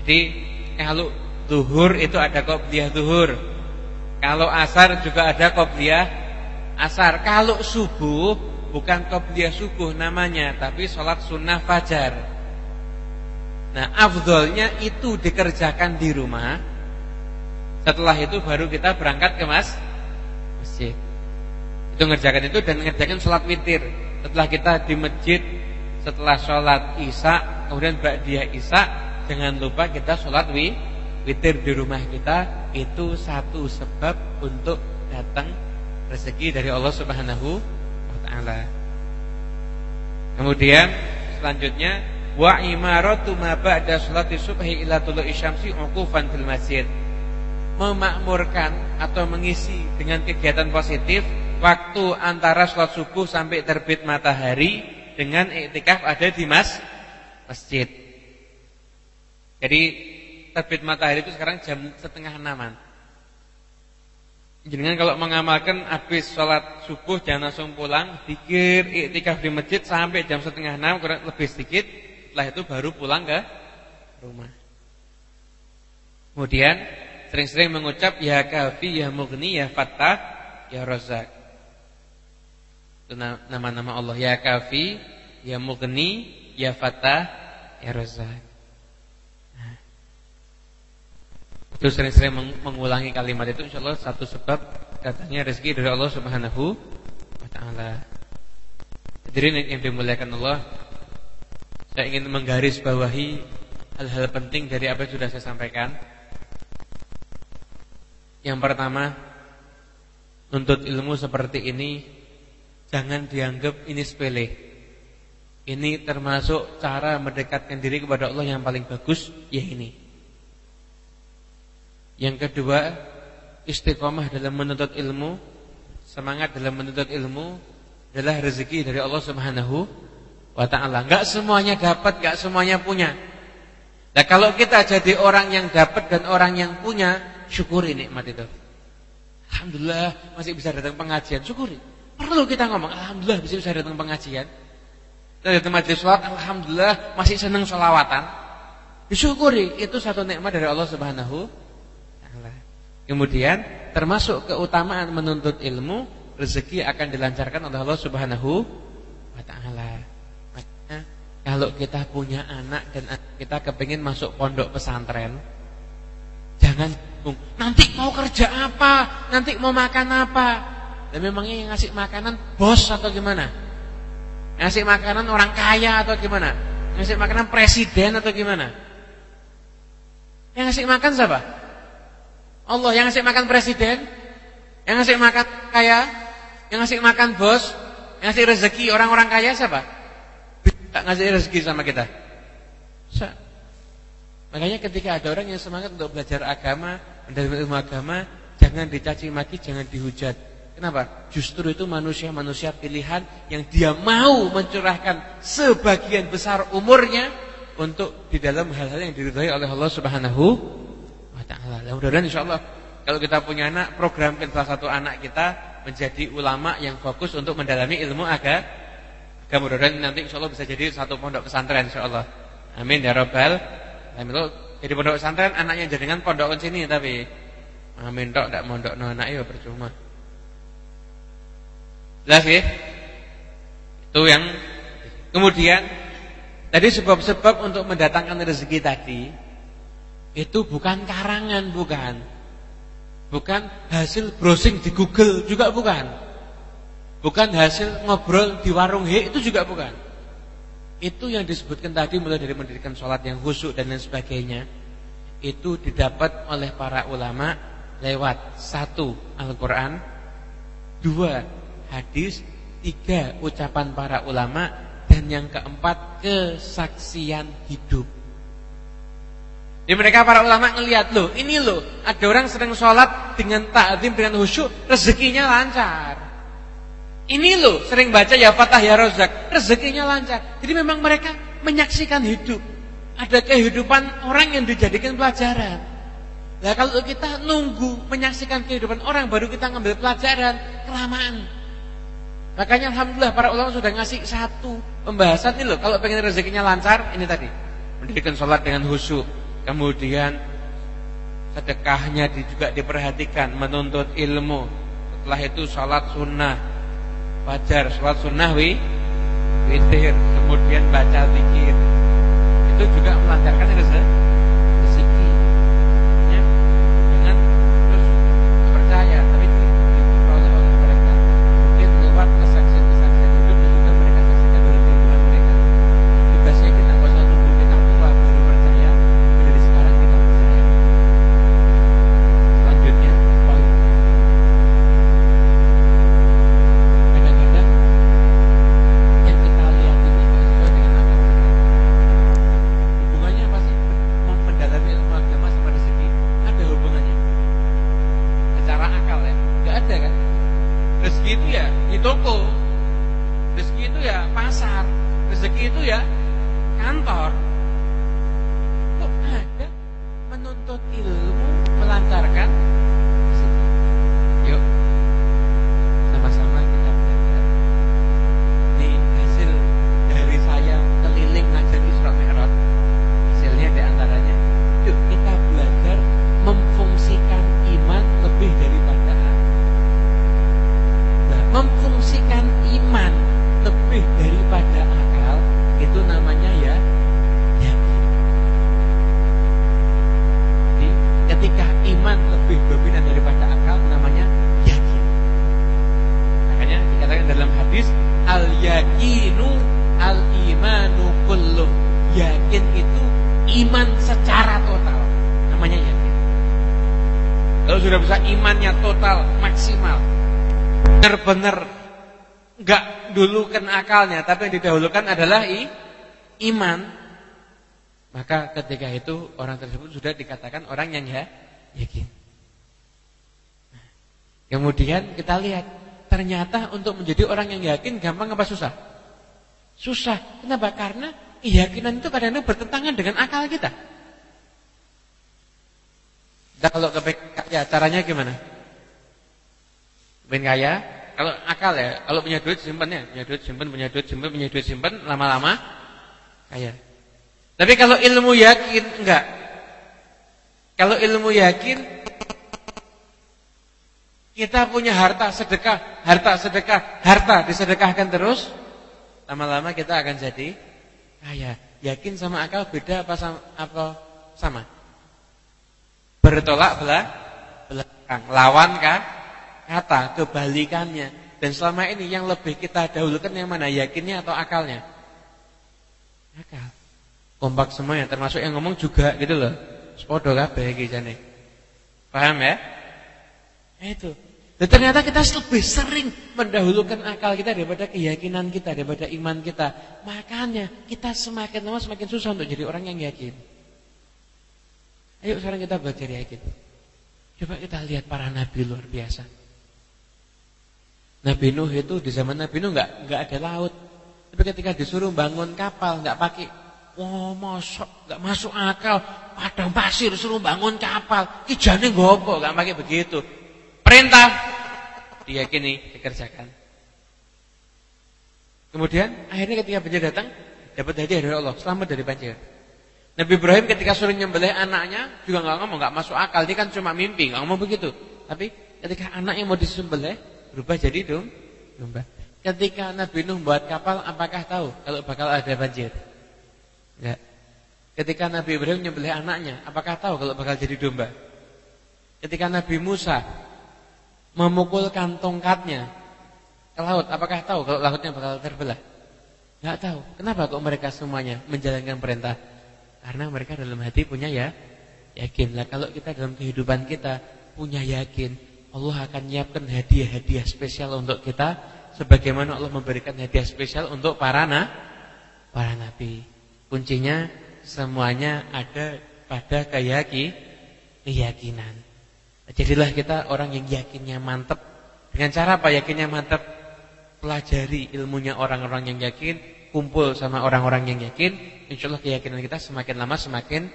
Jadi kalau zuhur itu ada qobliyah zuhur. Kalau asar juga ada qobliyah asar. Kalau subuh bukan qobliyah subuh namanya, tapi sholat sunnah fajar. Nah, afdolnya itu dikerjakan di rumah. Setelah itu baru kita berangkat ke mas masjid. Itu ngerjakan itu dan ngerjakan sholat witir. Setelah kita di masjid, setelah sholat isya, kemudian ba'diyah isya, jangan lupa kita sholat wi, witir di rumah kita. Itu satu sebab untuk datang rezeki dari Allah Subhanahu taala. Kemudian selanjutnya wa imaratu ma ba'da sholati subhi ila tulu'i syamsi uqufan fil masjid. Memakmurkan atau mengisi dengan kegiatan positif waktu antara sholat subuh sampai terbit matahari dengan iktikaf ada di mas masjid. Jadi terbit matahari itu sekarang jam setengah enaman. Jangan kalau mengamalkan habis sholat subuh jangan langsung pulang, pikir iktikaf di masjid sampai jam setengah enam kurang lebih sedikit, setelah itu baru pulang ke rumah. Kemudian sering-sering mengucap ya kafi ya mugni ya fattah ya rozak. Nama-nama Allah ya kafi ya mugni ya fattah ya rozak. Nah. Itu sering-sering mengulangi kalimat itu insyaallah satu sebab datangnya rezeki dari Allah Subhanahu wa taala. Hadirin yang dimuliakan Allah, saya ingin menggaris bawahi hal-hal penting dari apa yang sudah saya sampaikan. Yang pertama, nuntut ilmu seperti ini jangan dianggap ini sepele. Ini termasuk cara mendekatkan diri kepada Allah yang paling bagus, ya ini. Yang kedua, istiqomah dalam menuntut ilmu, semangat dalam menuntut ilmu adalah rezeki dari Allah Subhanahu wa taala. Enggak semuanya dapat, enggak semuanya punya. Nah, kalau kita jadi orang yang dapat dan orang yang punya, syukuri nikmat itu. Alhamdulillah masih bisa datang pengajian, syukuri. Perlu kita ngomong, alhamdulillah masih bisa datang pengajian. Kita datang majelis salat, alhamdulillah masih senang sholawatan. Disyukuri, itu satu nikmat dari Allah Subhanahu taala. Kemudian termasuk keutamaan menuntut ilmu, rezeki akan dilancarkan oleh Allah Subhanahu. Kalau kita punya anak dan kita kepingin masuk pondok pesantren, jangan nanti mau kerja apa, nanti mau makan apa. Dan memangnya yang ngasih makanan bos atau gimana? Ngasih makanan orang kaya atau gimana? Ngasih makanan presiden atau gimana? Yang ngasih makan siapa? Allah yang ngasih makan presiden, yang ngasih makan kaya, yang ngasih makan bos, yang ngasih rezeki orang-orang kaya siapa? Tak ngasih rezeki sama kita. Bisa. Makanya ketika ada orang yang semangat untuk belajar agama, mendalami ilmu agama, jangan dicaci maki, jangan dihujat. Kenapa? Justru itu manusia-manusia pilihan yang dia mau mencurahkan sebagian besar umurnya untuk di dalam hal-hal yang diridhai oleh Allah Subhanahu wa taala. Mudah-mudahan insyaallah kalau kita punya anak, programkan salah satu anak kita menjadi ulama yang fokus untuk mendalami ilmu agama Kemudian nanti insya Allah bisa jadi satu pondok pesantren insya Allah. Amin ya robbal. Amin lo jadi pondok pesantren anaknya jaringan pondok sini tapi amin tok mondok no anak ya percuma. Jelas ya? Itu yang kemudian tadi sebab-sebab untuk mendatangkan rezeki tadi itu bukan karangan bukan. Bukan hasil browsing di Google juga bukan. Bukan hasil ngobrol di warung he itu juga bukan. Itu yang disebutkan tadi mulai dari mendirikan sholat yang khusyuk dan lain sebagainya. Itu didapat oleh para ulama lewat satu Al-Quran, dua hadis, tiga ucapan para ulama, dan yang keempat kesaksian hidup. Di mereka para ulama ngelihat loh, ini loh, ada orang sering sholat dengan ta'zim dengan khusyuk, rezekinya lancar. Ini loh sering baca ya Fatah ya Rozak, rezekinya lancar. Jadi memang mereka menyaksikan hidup. Ada kehidupan orang yang dijadikan pelajaran. Nah kalau kita nunggu menyaksikan kehidupan orang baru kita ngambil pelajaran, kelamaan. Makanya Alhamdulillah para ulama sudah ngasih satu pembahasan ini loh. Kalau pengen rezekinya lancar, ini tadi. Mendirikan sholat dengan khusyuk. Kemudian sedekahnya juga diperhatikan, menuntut ilmu. Setelah itu sholat sunnah, fajar, sholat sunnah wi, witir, kemudian baca zikir. Itu juga melancarkan rezeki. Akalnya, tapi yang didahulukan adalah i, iman. Maka ketika itu orang tersebut sudah dikatakan orang yang ya yakin. Kemudian kita lihat ternyata untuk menjadi orang yang yakin gampang apa susah? Susah. Kenapa? Karena keyakinan itu kadang-kadang bertentangan dengan akal kita. Dan kalau kepengen kaya, caranya gimana? Kepengen kaya, kalau akal ya, kalau punya duit simpan ya, punya duit simpan, punya duit simpan, punya duit simpan, lama-lama kaya. Tapi kalau ilmu yakin enggak. Kalau ilmu yakin kita punya harta sedekah, harta sedekah, harta disedekahkan terus, lama-lama kita akan jadi kaya. Yakin sama akal beda apa sama? Apa sama? Bertolak belah belakang, lawan kan kata kebalikannya. Dan selama ini yang lebih kita dahulukan yang mana? Yakinnya atau akalnya? Akal. Kompak semuanya termasuk yang ngomong juga gitu loh. Sepodo kabeh iki jane. Paham ya? Itu. Dan ternyata kita lebih sering mendahulukan akal kita daripada keyakinan kita, daripada iman kita. Makanya kita semakin lama semakin susah untuk jadi orang yang yakin. Ayo sekarang kita belajar yakin. Coba kita lihat para nabi luar biasa. Nabi Nuh itu di zaman Nabi Nuh nggak nggak ada laut. Tapi ketika disuruh bangun kapal nggak pakai Wah, wow, masuk nggak masuk akal. Padang pasir suruh bangun kapal. Ijane gopo, nggak pakai begitu. Perintah diyakini, dikerjakan. Kemudian akhirnya ketika banjir datang, dapat hadiah dari Allah, selamat dari banjir. Nabi Ibrahim ketika suruh nyembelih anaknya juga nggak ngomong, nggak masuk akal. Dia kan cuma mimpi, nggak ngomong begitu. Tapi ketika anaknya mau disembelih, berubah jadi dom, domba. Ketika Nabi Nuh buat kapal, apakah tahu kalau bakal ada banjir? Enggak. Ketika Nabi Ibrahim nyembelih anaknya, apakah tahu kalau bakal jadi domba? Ketika Nabi Musa memukulkan tongkatnya ke laut, apakah tahu kalau lautnya bakal terbelah? Enggak tahu. Kenapa kok mereka semuanya menjalankan perintah? Karena mereka dalam hati punya ya yakin. Lah kalau kita dalam kehidupan kita punya yakin, Allah akan nyiapkan hadiah-hadiah spesial untuk kita sebagaimana Allah memberikan hadiah spesial untuk para na, para nabi. Kuncinya semuanya ada pada keyaki, keyakinan. Jadilah kita orang yang yakinnya mantap. Dengan cara apa yakinnya mantap? Pelajari ilmunya orang-orang yang yakin, kumpul sama orang-orang yang yakin, insya Allah keyakinan kita semakin lama semakin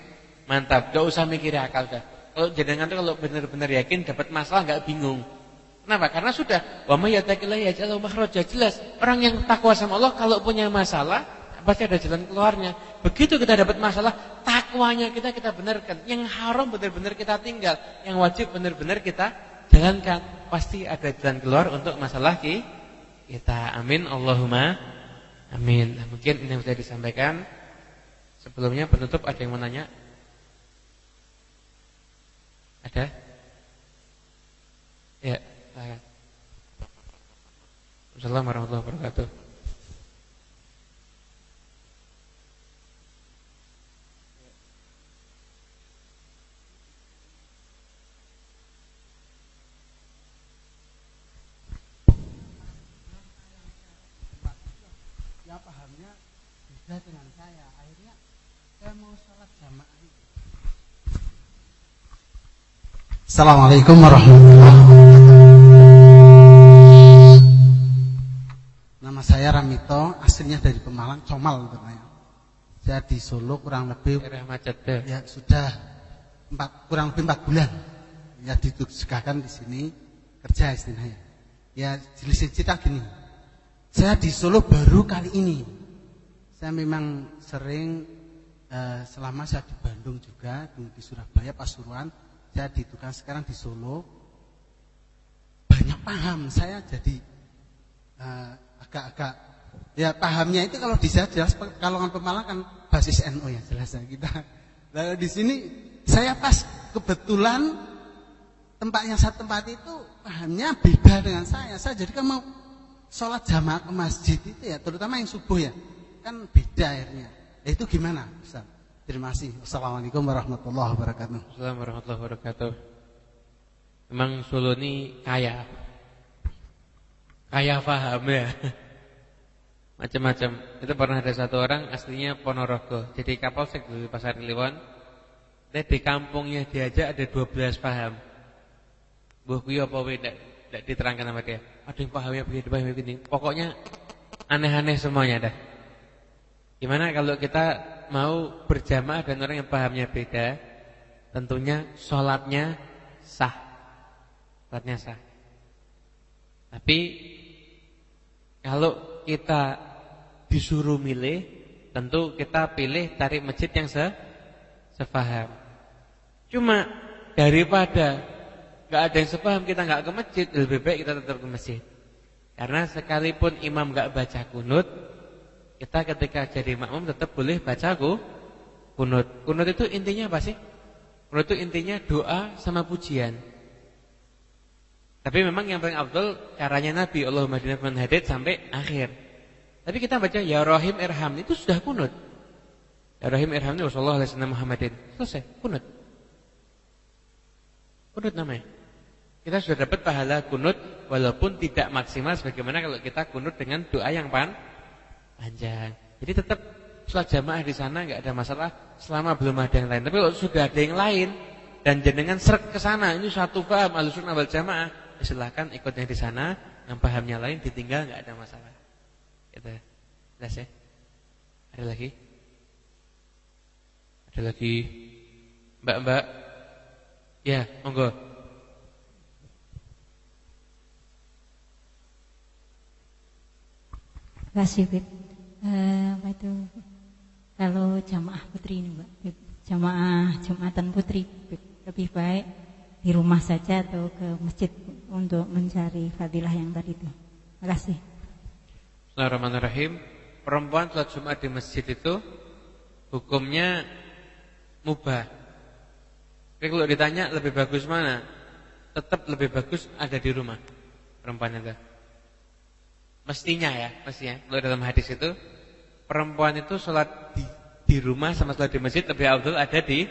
mantap. Gak usah mikir akal dah. Kalau jenengan tuh kalau benar-benar yakin dapat masalah nggak bingung. Kenapa? Karena sudah wa may yattaqillah yaj'al makhraja. Jelas, orang yang takwa sama Allah kalau punya masalah pasti ada jalan keluarnya. Begitu kita dapat masalah, takwanya kita kita benarkan. Yang haram benar-benar kita tinggal, yang wajib benar-benar kita jalankan. Pasti ada jalan keluar untuk masalah kita. Amin Allahumma amin. Mungkin ini yang bisa disampaikan. Sebelumnya penutup ada yang mau nanya? Ada? Ya, silakan. Assalamualaikum warahmatullahi wabarakatuh. Assalamualaikum warahmatullahi wabarakatuh. Nama saya Ramito, aslinya dari Pemalang, Comal namanya. Saya di Solo kurang lebih macet ya sudah empat, kurang lebih empat bulan. Ya ditugaskan di sini kerja istilahnya. Ya jelis cerita gini. Saya di Solo baru kali ini. Saya memang sering eh, selama saya di Bandung juga, di Surabaya, Pasuruan saya di tukang sekarang di Solo banyak paham saya jadi eh, agak-agak uh, ya pahamnya itu kalau di saya jelas kalau Pemalang kan basis NU ya jelas ya kita lalu di sini saya pas kebetulan tempat yang saya tempat itu pahamnya beda dengan saya saya jadi kan mau sholat jamaah ke masjid itu ya, terutama yang subuh ya, kan beda akhirnya. Ya, itu gimana, Ustaz? Terima kasih. Assalamualaikum warahmatullahi wabarakatuh. Assalamualaikum warahmatullahi wabarakatuh. Memang Solo ini kaya. Kaya paham ya. Macam-macam. Itu pernah ada satu orang aslinya Ponorogo. Jadi kapolsek di Pasar Kliwon. Dan di kampungnya diajak ada 12 paham. Buah kuwi apa tidak diterangkan sama dia. Ada yang paham ya begini, paham begini. Pokoknya aneh-aneh semuanya dah. Gimana kalau kita mau berjamaah dan orang yang pahamnya beda, tentunya sholatnya sah. Sholatnya sah. Tapi kalau kita disuruh milih, tentu kita pilih tarik masjid yang se sefaham. Cuma daripada nggak ada yang sepaham kita nggak ke masjid, lebih baik kita tetap ke masjid. Karena sekalipun imam nggak baca kunut, kita ketika jadi makmum tetap boleh baca kunut. Kunut itu intinya apa sih? Kunut itu intinya doa sama pujian. Tapi memang yang paling abdul caranya Nabi Allahumma hadina man sampai akhir. Tapi kita baca ya Rahim Irham itu sudah kunut. Ya Rahim Irham itu sallallahu alaihi wasallam Muhammadin. Selesai, kunut. Kunut namanya. Kita sudah dapat pahala kunut walaupun tidak maksimal sebagaimana kalau kita kunut dengan doa yang pan panjang. Jadi tetap sholat jamaah di sana nggak ada masalah selama belum ada yang lain. Tapi kalau sudah ada yang lain dan jenengan serk ke sana ini satu paham alusun awal jamaah silahkan ikutnya di sana, yang pahamnya lain ditinggal nggak ada masalah. Gitu. Jelas ya? Ada lagi? Ada lagi? Mbak-mbak? Ya, monggo. Kasih, Bib. Uh, apa itu? Kalau jamaah putri ini, Mbak. Jamaah Jumatan putri, lebih baik di rumah saja atau ke masjid untuk mencari fadilah yang tadi itu. Terima kasih. Bismillahirrahmanirrahim. Perempuan sholat Jumat di masjid itu hukumnya mubah. Tapi kalau ditanya lebih bagus mana? Tetap lebih bagus ada di rumah perempuan itu. Mestinya ya, mestinya. Kalau dalam hadis itu perempuan itu sholat di, di rumah sama sholat di masjid lebih abdul ada di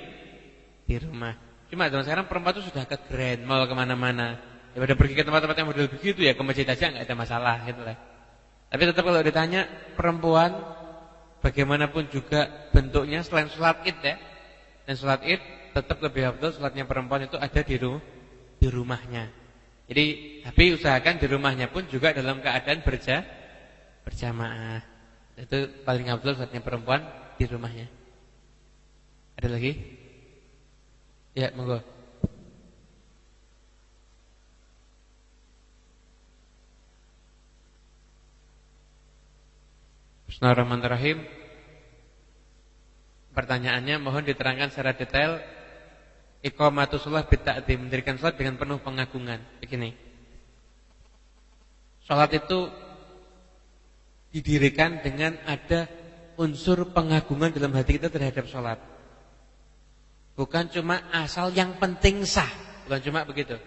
di rumah. Cuma zaman sekarang perempuan itu sudah ke grand mall ke mana-mana. Daripada pergi ke tempat-tempat yang model begitu ya ke masjid aja nggak ada masalah gitu lah. Tapi tetap kalau ditanya perempuan bagaimanapun juga bentuknya selain sholat id ya dan sholat id tetap lebih abdul sholatnya perempuan itu ada di rumah di rumahnya. Jadi tapi usahakan di rumahnya pun juga dalam keadaan berja berjamaah. Itu paling abdul sholatnya perempuan di rumahnya. Ada lagi? Ya, monggo. Bismillahirrahmanirrahim. Pertanyaannya mohon diterangkan secara detail iqamatus shalah bita'dhim, mendirikan salat dengan penuh pengagungan. Begini. Salat itu didirikan dengan ada unsur pengagungan dalam hati kita terhadap salat. Bukan cuma asal yang penting sah, bukan cuma begitu.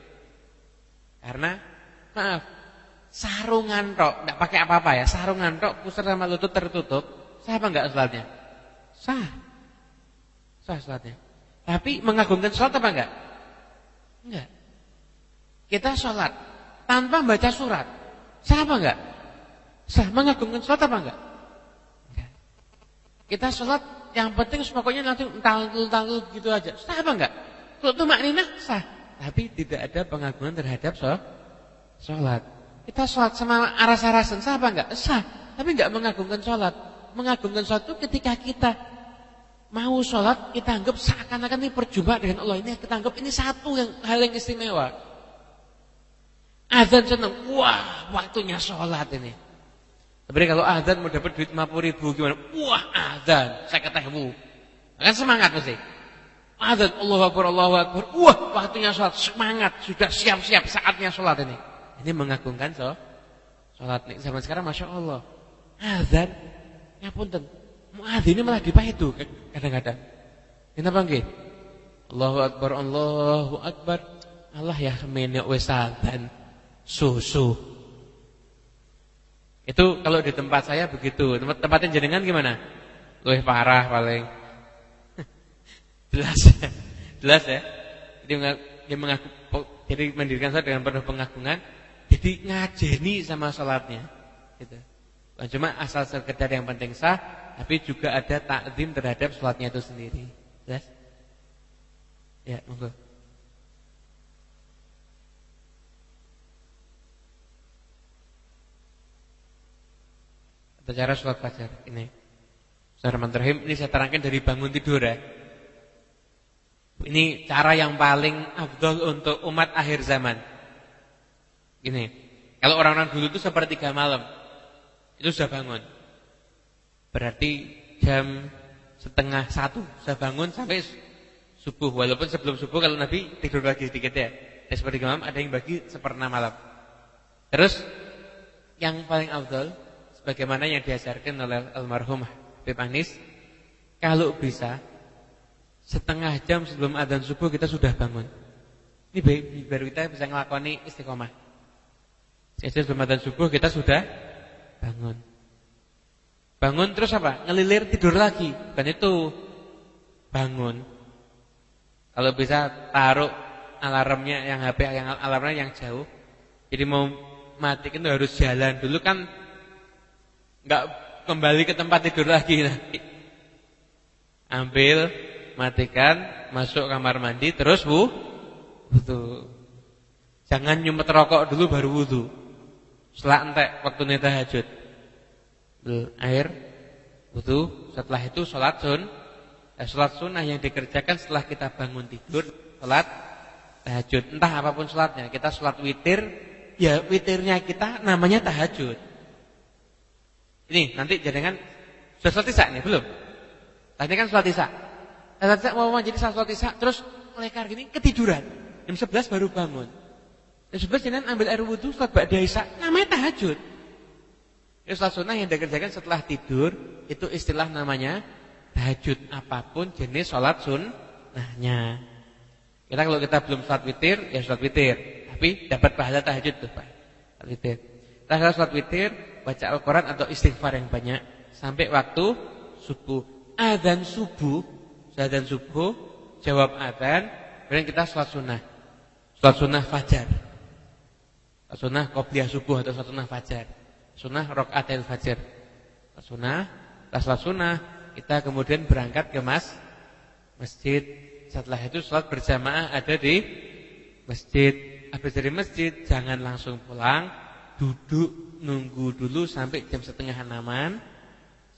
Karena maaf, sarungan tok, enggak pakai apa-apa ya, sarungan tok pusar sama lutut tertutup, sah apa enggak salatnya? Sah. Sah salatnya. Tapi mengagungkan salat apa enggak? Enggak. Kita salat tanpa baca surat. Sah apa enggak? Sah. Mengagungkan salat apa enggak? Enggak. Kita salat yang penting pokoknya nanti talul-talul gitu aja. Sah apa enggak? Kalau itu maknina sah. Tapi tidak ada pengagungan terhadap sholat. Kita sholat sama aras-arasan sah apa enggak? Sah. Tapi enggak mengagungkan sholat. Mengagungkan sholat itu ketika kita mau sholat kita anggap seakan-akan ini perjumpaan dengan Allah. Ini kita anggap ini satu yang hal yang istimewa. Azan senang, wah waktunya sholat ini. Tapi kalau azan mau dapat duit 50 ribu gimana? Wah azan, saya ibu. Kan semangat mesti. Azan, Allah Akbar, Allah Akbar. Wah waktunya sholat, semangat. Sudah siap-siap saatnya sholat ini. Ini mengagungkan so, sholat nih. Zaman sekarang Masya Allah. Azan, ya punten. Ini malah itu kadang-kadang. Kenapa nggih? Allahu Akbar, Allahu Akbar. Allah ya menek wis. Susu. Itu kalau di tempat saya begitu. Tempat tempatnya jenengan gimana? Lebih parah paling. Jelas. Jelas ya. Jadi dia mengaku jadi mendirikan saya dengan penuh pengagungan. Jadi ngajeni sama sholatnya. Gitu. Bukan cuma asal sekedar yang penting sah, tapi juga ada takdim terhadap sholatnya itu sendiri. Jelas? Ya, monggo. Cara sholat fajar ini. Bismillahirrahmanirrahim. Ini saya terangkan dari bangun tidur ya. Ini cara yang paling afdol untuk umat akhir zaman. Ini. Kalau orang-orang dulu itu sepertiga malam. Itu sudah bangun. Berarti jam setengah satu sudah bangun sampai subuh. Walaupun sebelum subuh kalau Nabi tidur lagi sedikit ya. Di sepertiga malam ada yang bagi seperempat malam. Terus yang paling afdol Bagaimana yang diajarkan oleh almarhum Habib Anis Kalau bisa Setengah jam sebelum adzan subuh kita sudah bangun. Ini baru kita bisa ngelakoni istiqomah. Jadi sebelum adzan subuh kita sudah bangun. Bangun terus apa? Ngelilir tidur lagi. Bukan itu Bangun. Kalau bisa taruh alarmnya yang HP yang alarmnya yang jauh. Jadi mau mati itu harus jalan. Dulu kan nggak kembali ke tempat tidur lagi nanti. Ambil, matikan, masuk kamar mandi, terus bu, wudu. Jangan nyumet rokok dulu baru wudu. Setelah entek waktu nita hajud. Air, wudu. Setelah itu sholat sun. Eh, sholat sunnah yang dikerjakan setelah kita bangun tidur, sholat tahajud. Entah apa pun sholatnya, kita sholat witir, ya witirnya kita namanya tahajud. Ini nanti jangan sudah sholat isya nih belum? Tadi kan sholat isya. Sholat isya mau jadi sholat isya terus melekar gini ketiduran. Jam 11 baru bangun. Jam 11 jangan ambil air wudhu sholat ba'da isya namanya tahajud. Itu sholat sunnah yang dikerjakan setelah tidur itu istilah namanya tahajud apa pun jenis sholat sunnahnya. Kita kalau kita belum sholat witir ya sholat witir, tapi dapat pahala tahajud tuh Pak. Sholat witir. Kita sholat witir baca Al-Quran atau istighfar yang banyak sampai waktu subuh. Adzan subuh, adzan subuh, jawab adzan, kemudian kita sholat sunnah. Sholat sunnah fajar. Sholat sunnah qobliyah subuh atau sholat sunnah fajar. Sunnah rokaatil fajar. Sholat sunnah, sholat sunnah, kita kemudian berangkat ke mas, masjid. Setelah itu sholat berjamaah ada di masjid. Habis dari masjid jangan langsung pulang, duduk nunggu dulu sampai jam setengah enaman.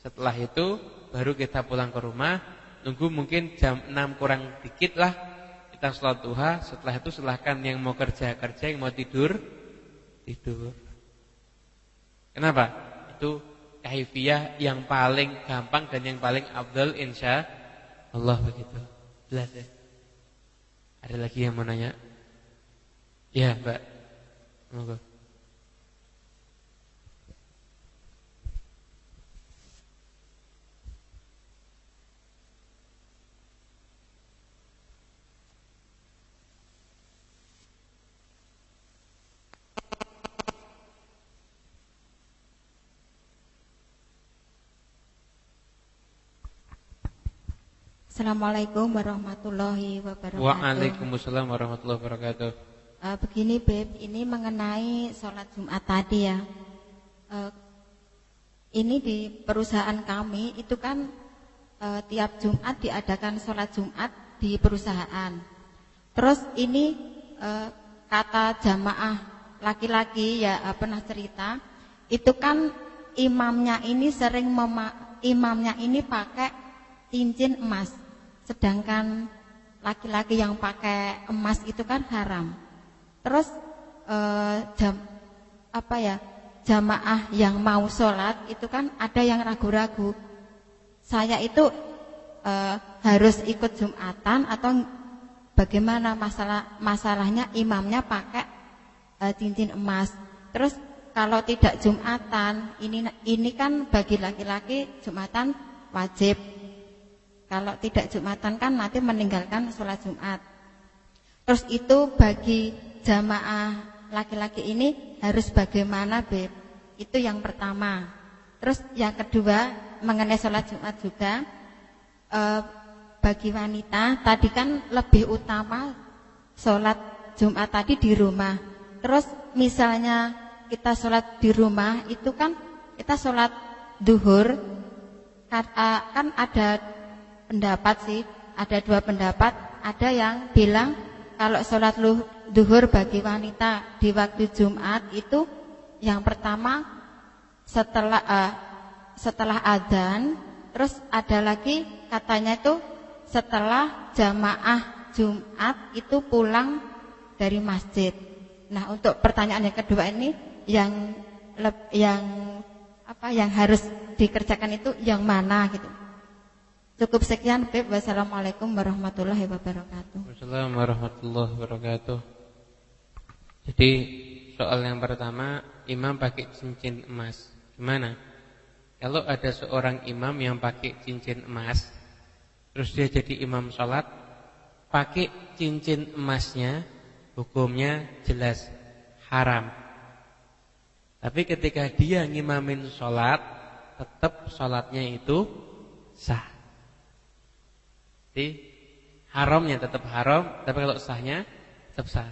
Setelah itu baru kita pulang ke rumah. Nunggu mungkin jam 6 kurang dikit lah kita sholat duha. Setelah itu silahkan yang mau kerja kerja, yang mau tidur tidur. Kenapa? Itu kaifiyah yang paling gampang dan yang paling abdul insya Allah begitu. Jelas ya? Ada lagi yang mau nanya? Ya, Mbak. Monggo. Assalamualaikum warahmatullahi wabarakatuh. Waalaikumsalam warahmatullahi wabarakatuh. Uh, begini Beb, ini mengenai sholat Jumat tadi ya. Uh, ini di perusahaan kami itu kan uh, tiap Jumat diadakan sholat Jumat di perusahaan. Terus ini uh, kata jamaah laki-laki ya uh, pernah cerita itu kan imamnya ini sering imamnya ini pakai cincin emas Sedangkan laki-laki yang pakai emas itu kan haram. Terus eh, jam apa ya jamaah yang mau sholat itu kan ada yang ragu-ragu. Saya itu eh, harus ikut jumatan atau bagaimana masalah masalahnya imamnya pakai eh, cincin emas. Terus kalau tidak jumatan ini ini kan bagi laki-laki jumatan wajib kalau tidak Jumatan kan nanti meninggalkan sholat Jumat. Terus itu bagi jamaah laki-laki ini harus bagaimana Beb? Itu yang pertama. Terus yang kedua mengenai sholat Jumat juga eh, bagi wanita tadi kan lebih utama sholat Jumat tadi di rumah. Terus misalnya kita sholat di rumah itu kan kita sholat duhur eh, kan ada pendapat sih, ada dua pendapat. Ada yang bilang kalau sholat duhur bagi wanita di waktu Jumat itu yang pertama setelah uh, setelah adzan, terus ada lagi katanya itu setelah jamaah Jumat itu pulang dari masjid. Nah, untuk pertanyaan yang kedua ini yang yang apa yang harus dikerjakan itu yang mana gitu. Cukup sekian, Beb. Wassalamualaikum warahmatullahi wabarakatuh. Wassalamualaikum warahmatullahi wabarakatuh. Jadi soal yang pertama imam pakai cincin emas. Gimana? Kalau ada seorang imam yang pakai cincin emas, terus dia jadi imam sholat, pakai cincin emasnya, hukumnya jelas haram. Tapi ketika dia ngimamin sholat, tetap sholatnya itu sah. Jadi haramnya tetap haram, tapi kalau sahnya tetap sah.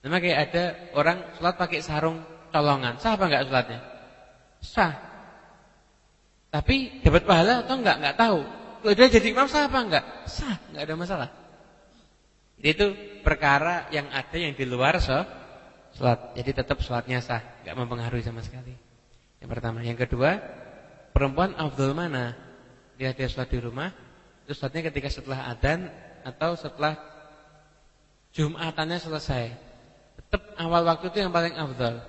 Nama kayak ada orang sholat pakai sarung colongan. Sah apa enggak sholatnya? Sah. Tapi dapat pahala atau enggak? Enggak tahu. Kalau dia jadi imam sah apa enggak? Sah, enggak ada masalah. Itu perkara yang ada yang di luar so, sholat. Jadi tetap sholatnya sah, enggak mempengaruhi sama sekali. Yang pertama, yang kedua, perempuan afdal mana? Dia dia sholat di rumah, itu sholatnya ketika setelah adzan atau setelah Jumatannya selesai. Tetap awal waktu itu yang paling afdal.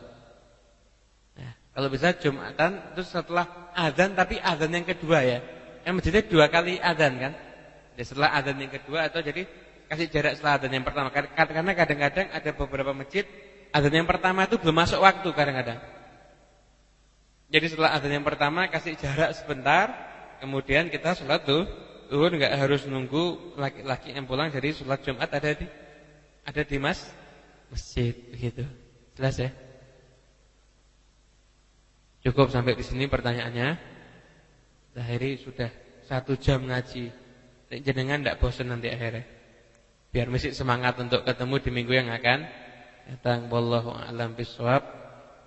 Kalau bisa Jumatan itu setelah azan tapi azan yang kedua ya. Yang masjidnya dua kali azan kan. Jadi setelah azan yang kedua atau jadi kasih jarak setelah azan yang pertama. Karena kadang-kadang ada beberapa masjid azan yang pertama itu belum masuk waktu kadang-kadang. Jadi setelah azan yang pertama kasih jarak sebentar, kemudian kita sholat tuh tuhun nggak harus nunggu laki-laki yang pulang jadi sholat Jumat ada di ada di mas masjid begitu. Jelas ya? Cukup sampai di sini pertanyaannya. Akhiri sudah satu jam ngaji. Jenengan tidak bosan nanti akhirnya. Biar mesti semangat untuk ketemu di minggu yang akan datang. Wallahu a'lam bishawab.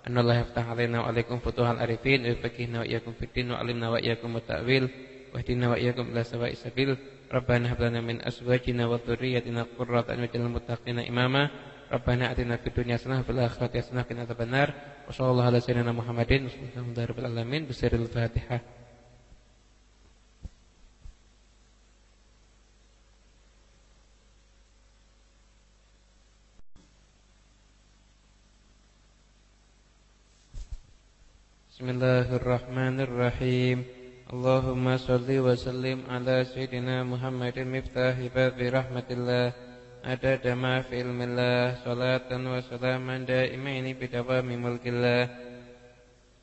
Anallahu yaftah alaina wa alaikum futuhal arifin wa yufaqihna wa iyyakum fid din wa alimna wa iyyakum ta'wil wa hdina wa iyyakum ila sawa'is sabil. Rabbana hab lana min azwajina wa dhurriyyatina qurratan waj'alna muttaqina imama. Rabbana atina fid dunya hasanah wa fil akhirati hasanah wa qina adzabannar. Wa sallallahu ala sayyidina Muhammadin Bismillahirrahmanirrahim alamin bisiril Fatihah. Bismillahirrahmanirrahim. Allahumma salli wa sallim ala Sayyidina Muhammadin miftah babi rahmatillah. Adada ma fi ilmillah Salatan wa salaman daimaini bidawami mulkillah.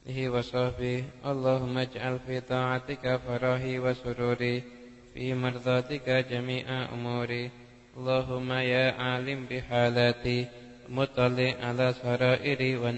Ihi wa sahbih Allahumma ja'al farahi wa sururi Fi marzatika jami'a umuri. Allahumma ya alim bihalati Mutalli ala sarairi wa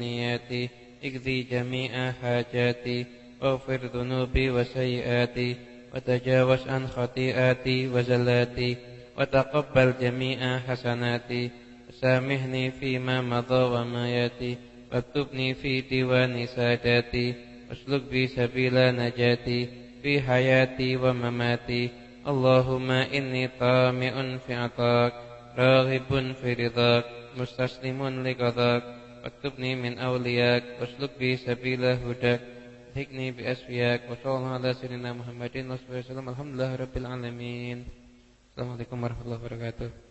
Ikdi jami'a hajati. واغفر ذنوبي وسيئاتي وتجاوز عن خطيئاتي وزلاتي وتقبل جميع حسناتي. وسامحني فيما مضى وما يأتي واكتبني في ديوان ساداتي. واسلك بي سبيل نجاتي في حياتي ومماتي. اللهم إني طامع في عطاك راغب في رضاك مستسلم لقضاك. واكتبني من أولياك واسلك بي سبيل هداك. الحقني بأسفياك وصلى الله على سيدنا محمد وصحبه وسلم الحمد لله رب العالمين Assalamualaikum warahmatullahi wabarakatuh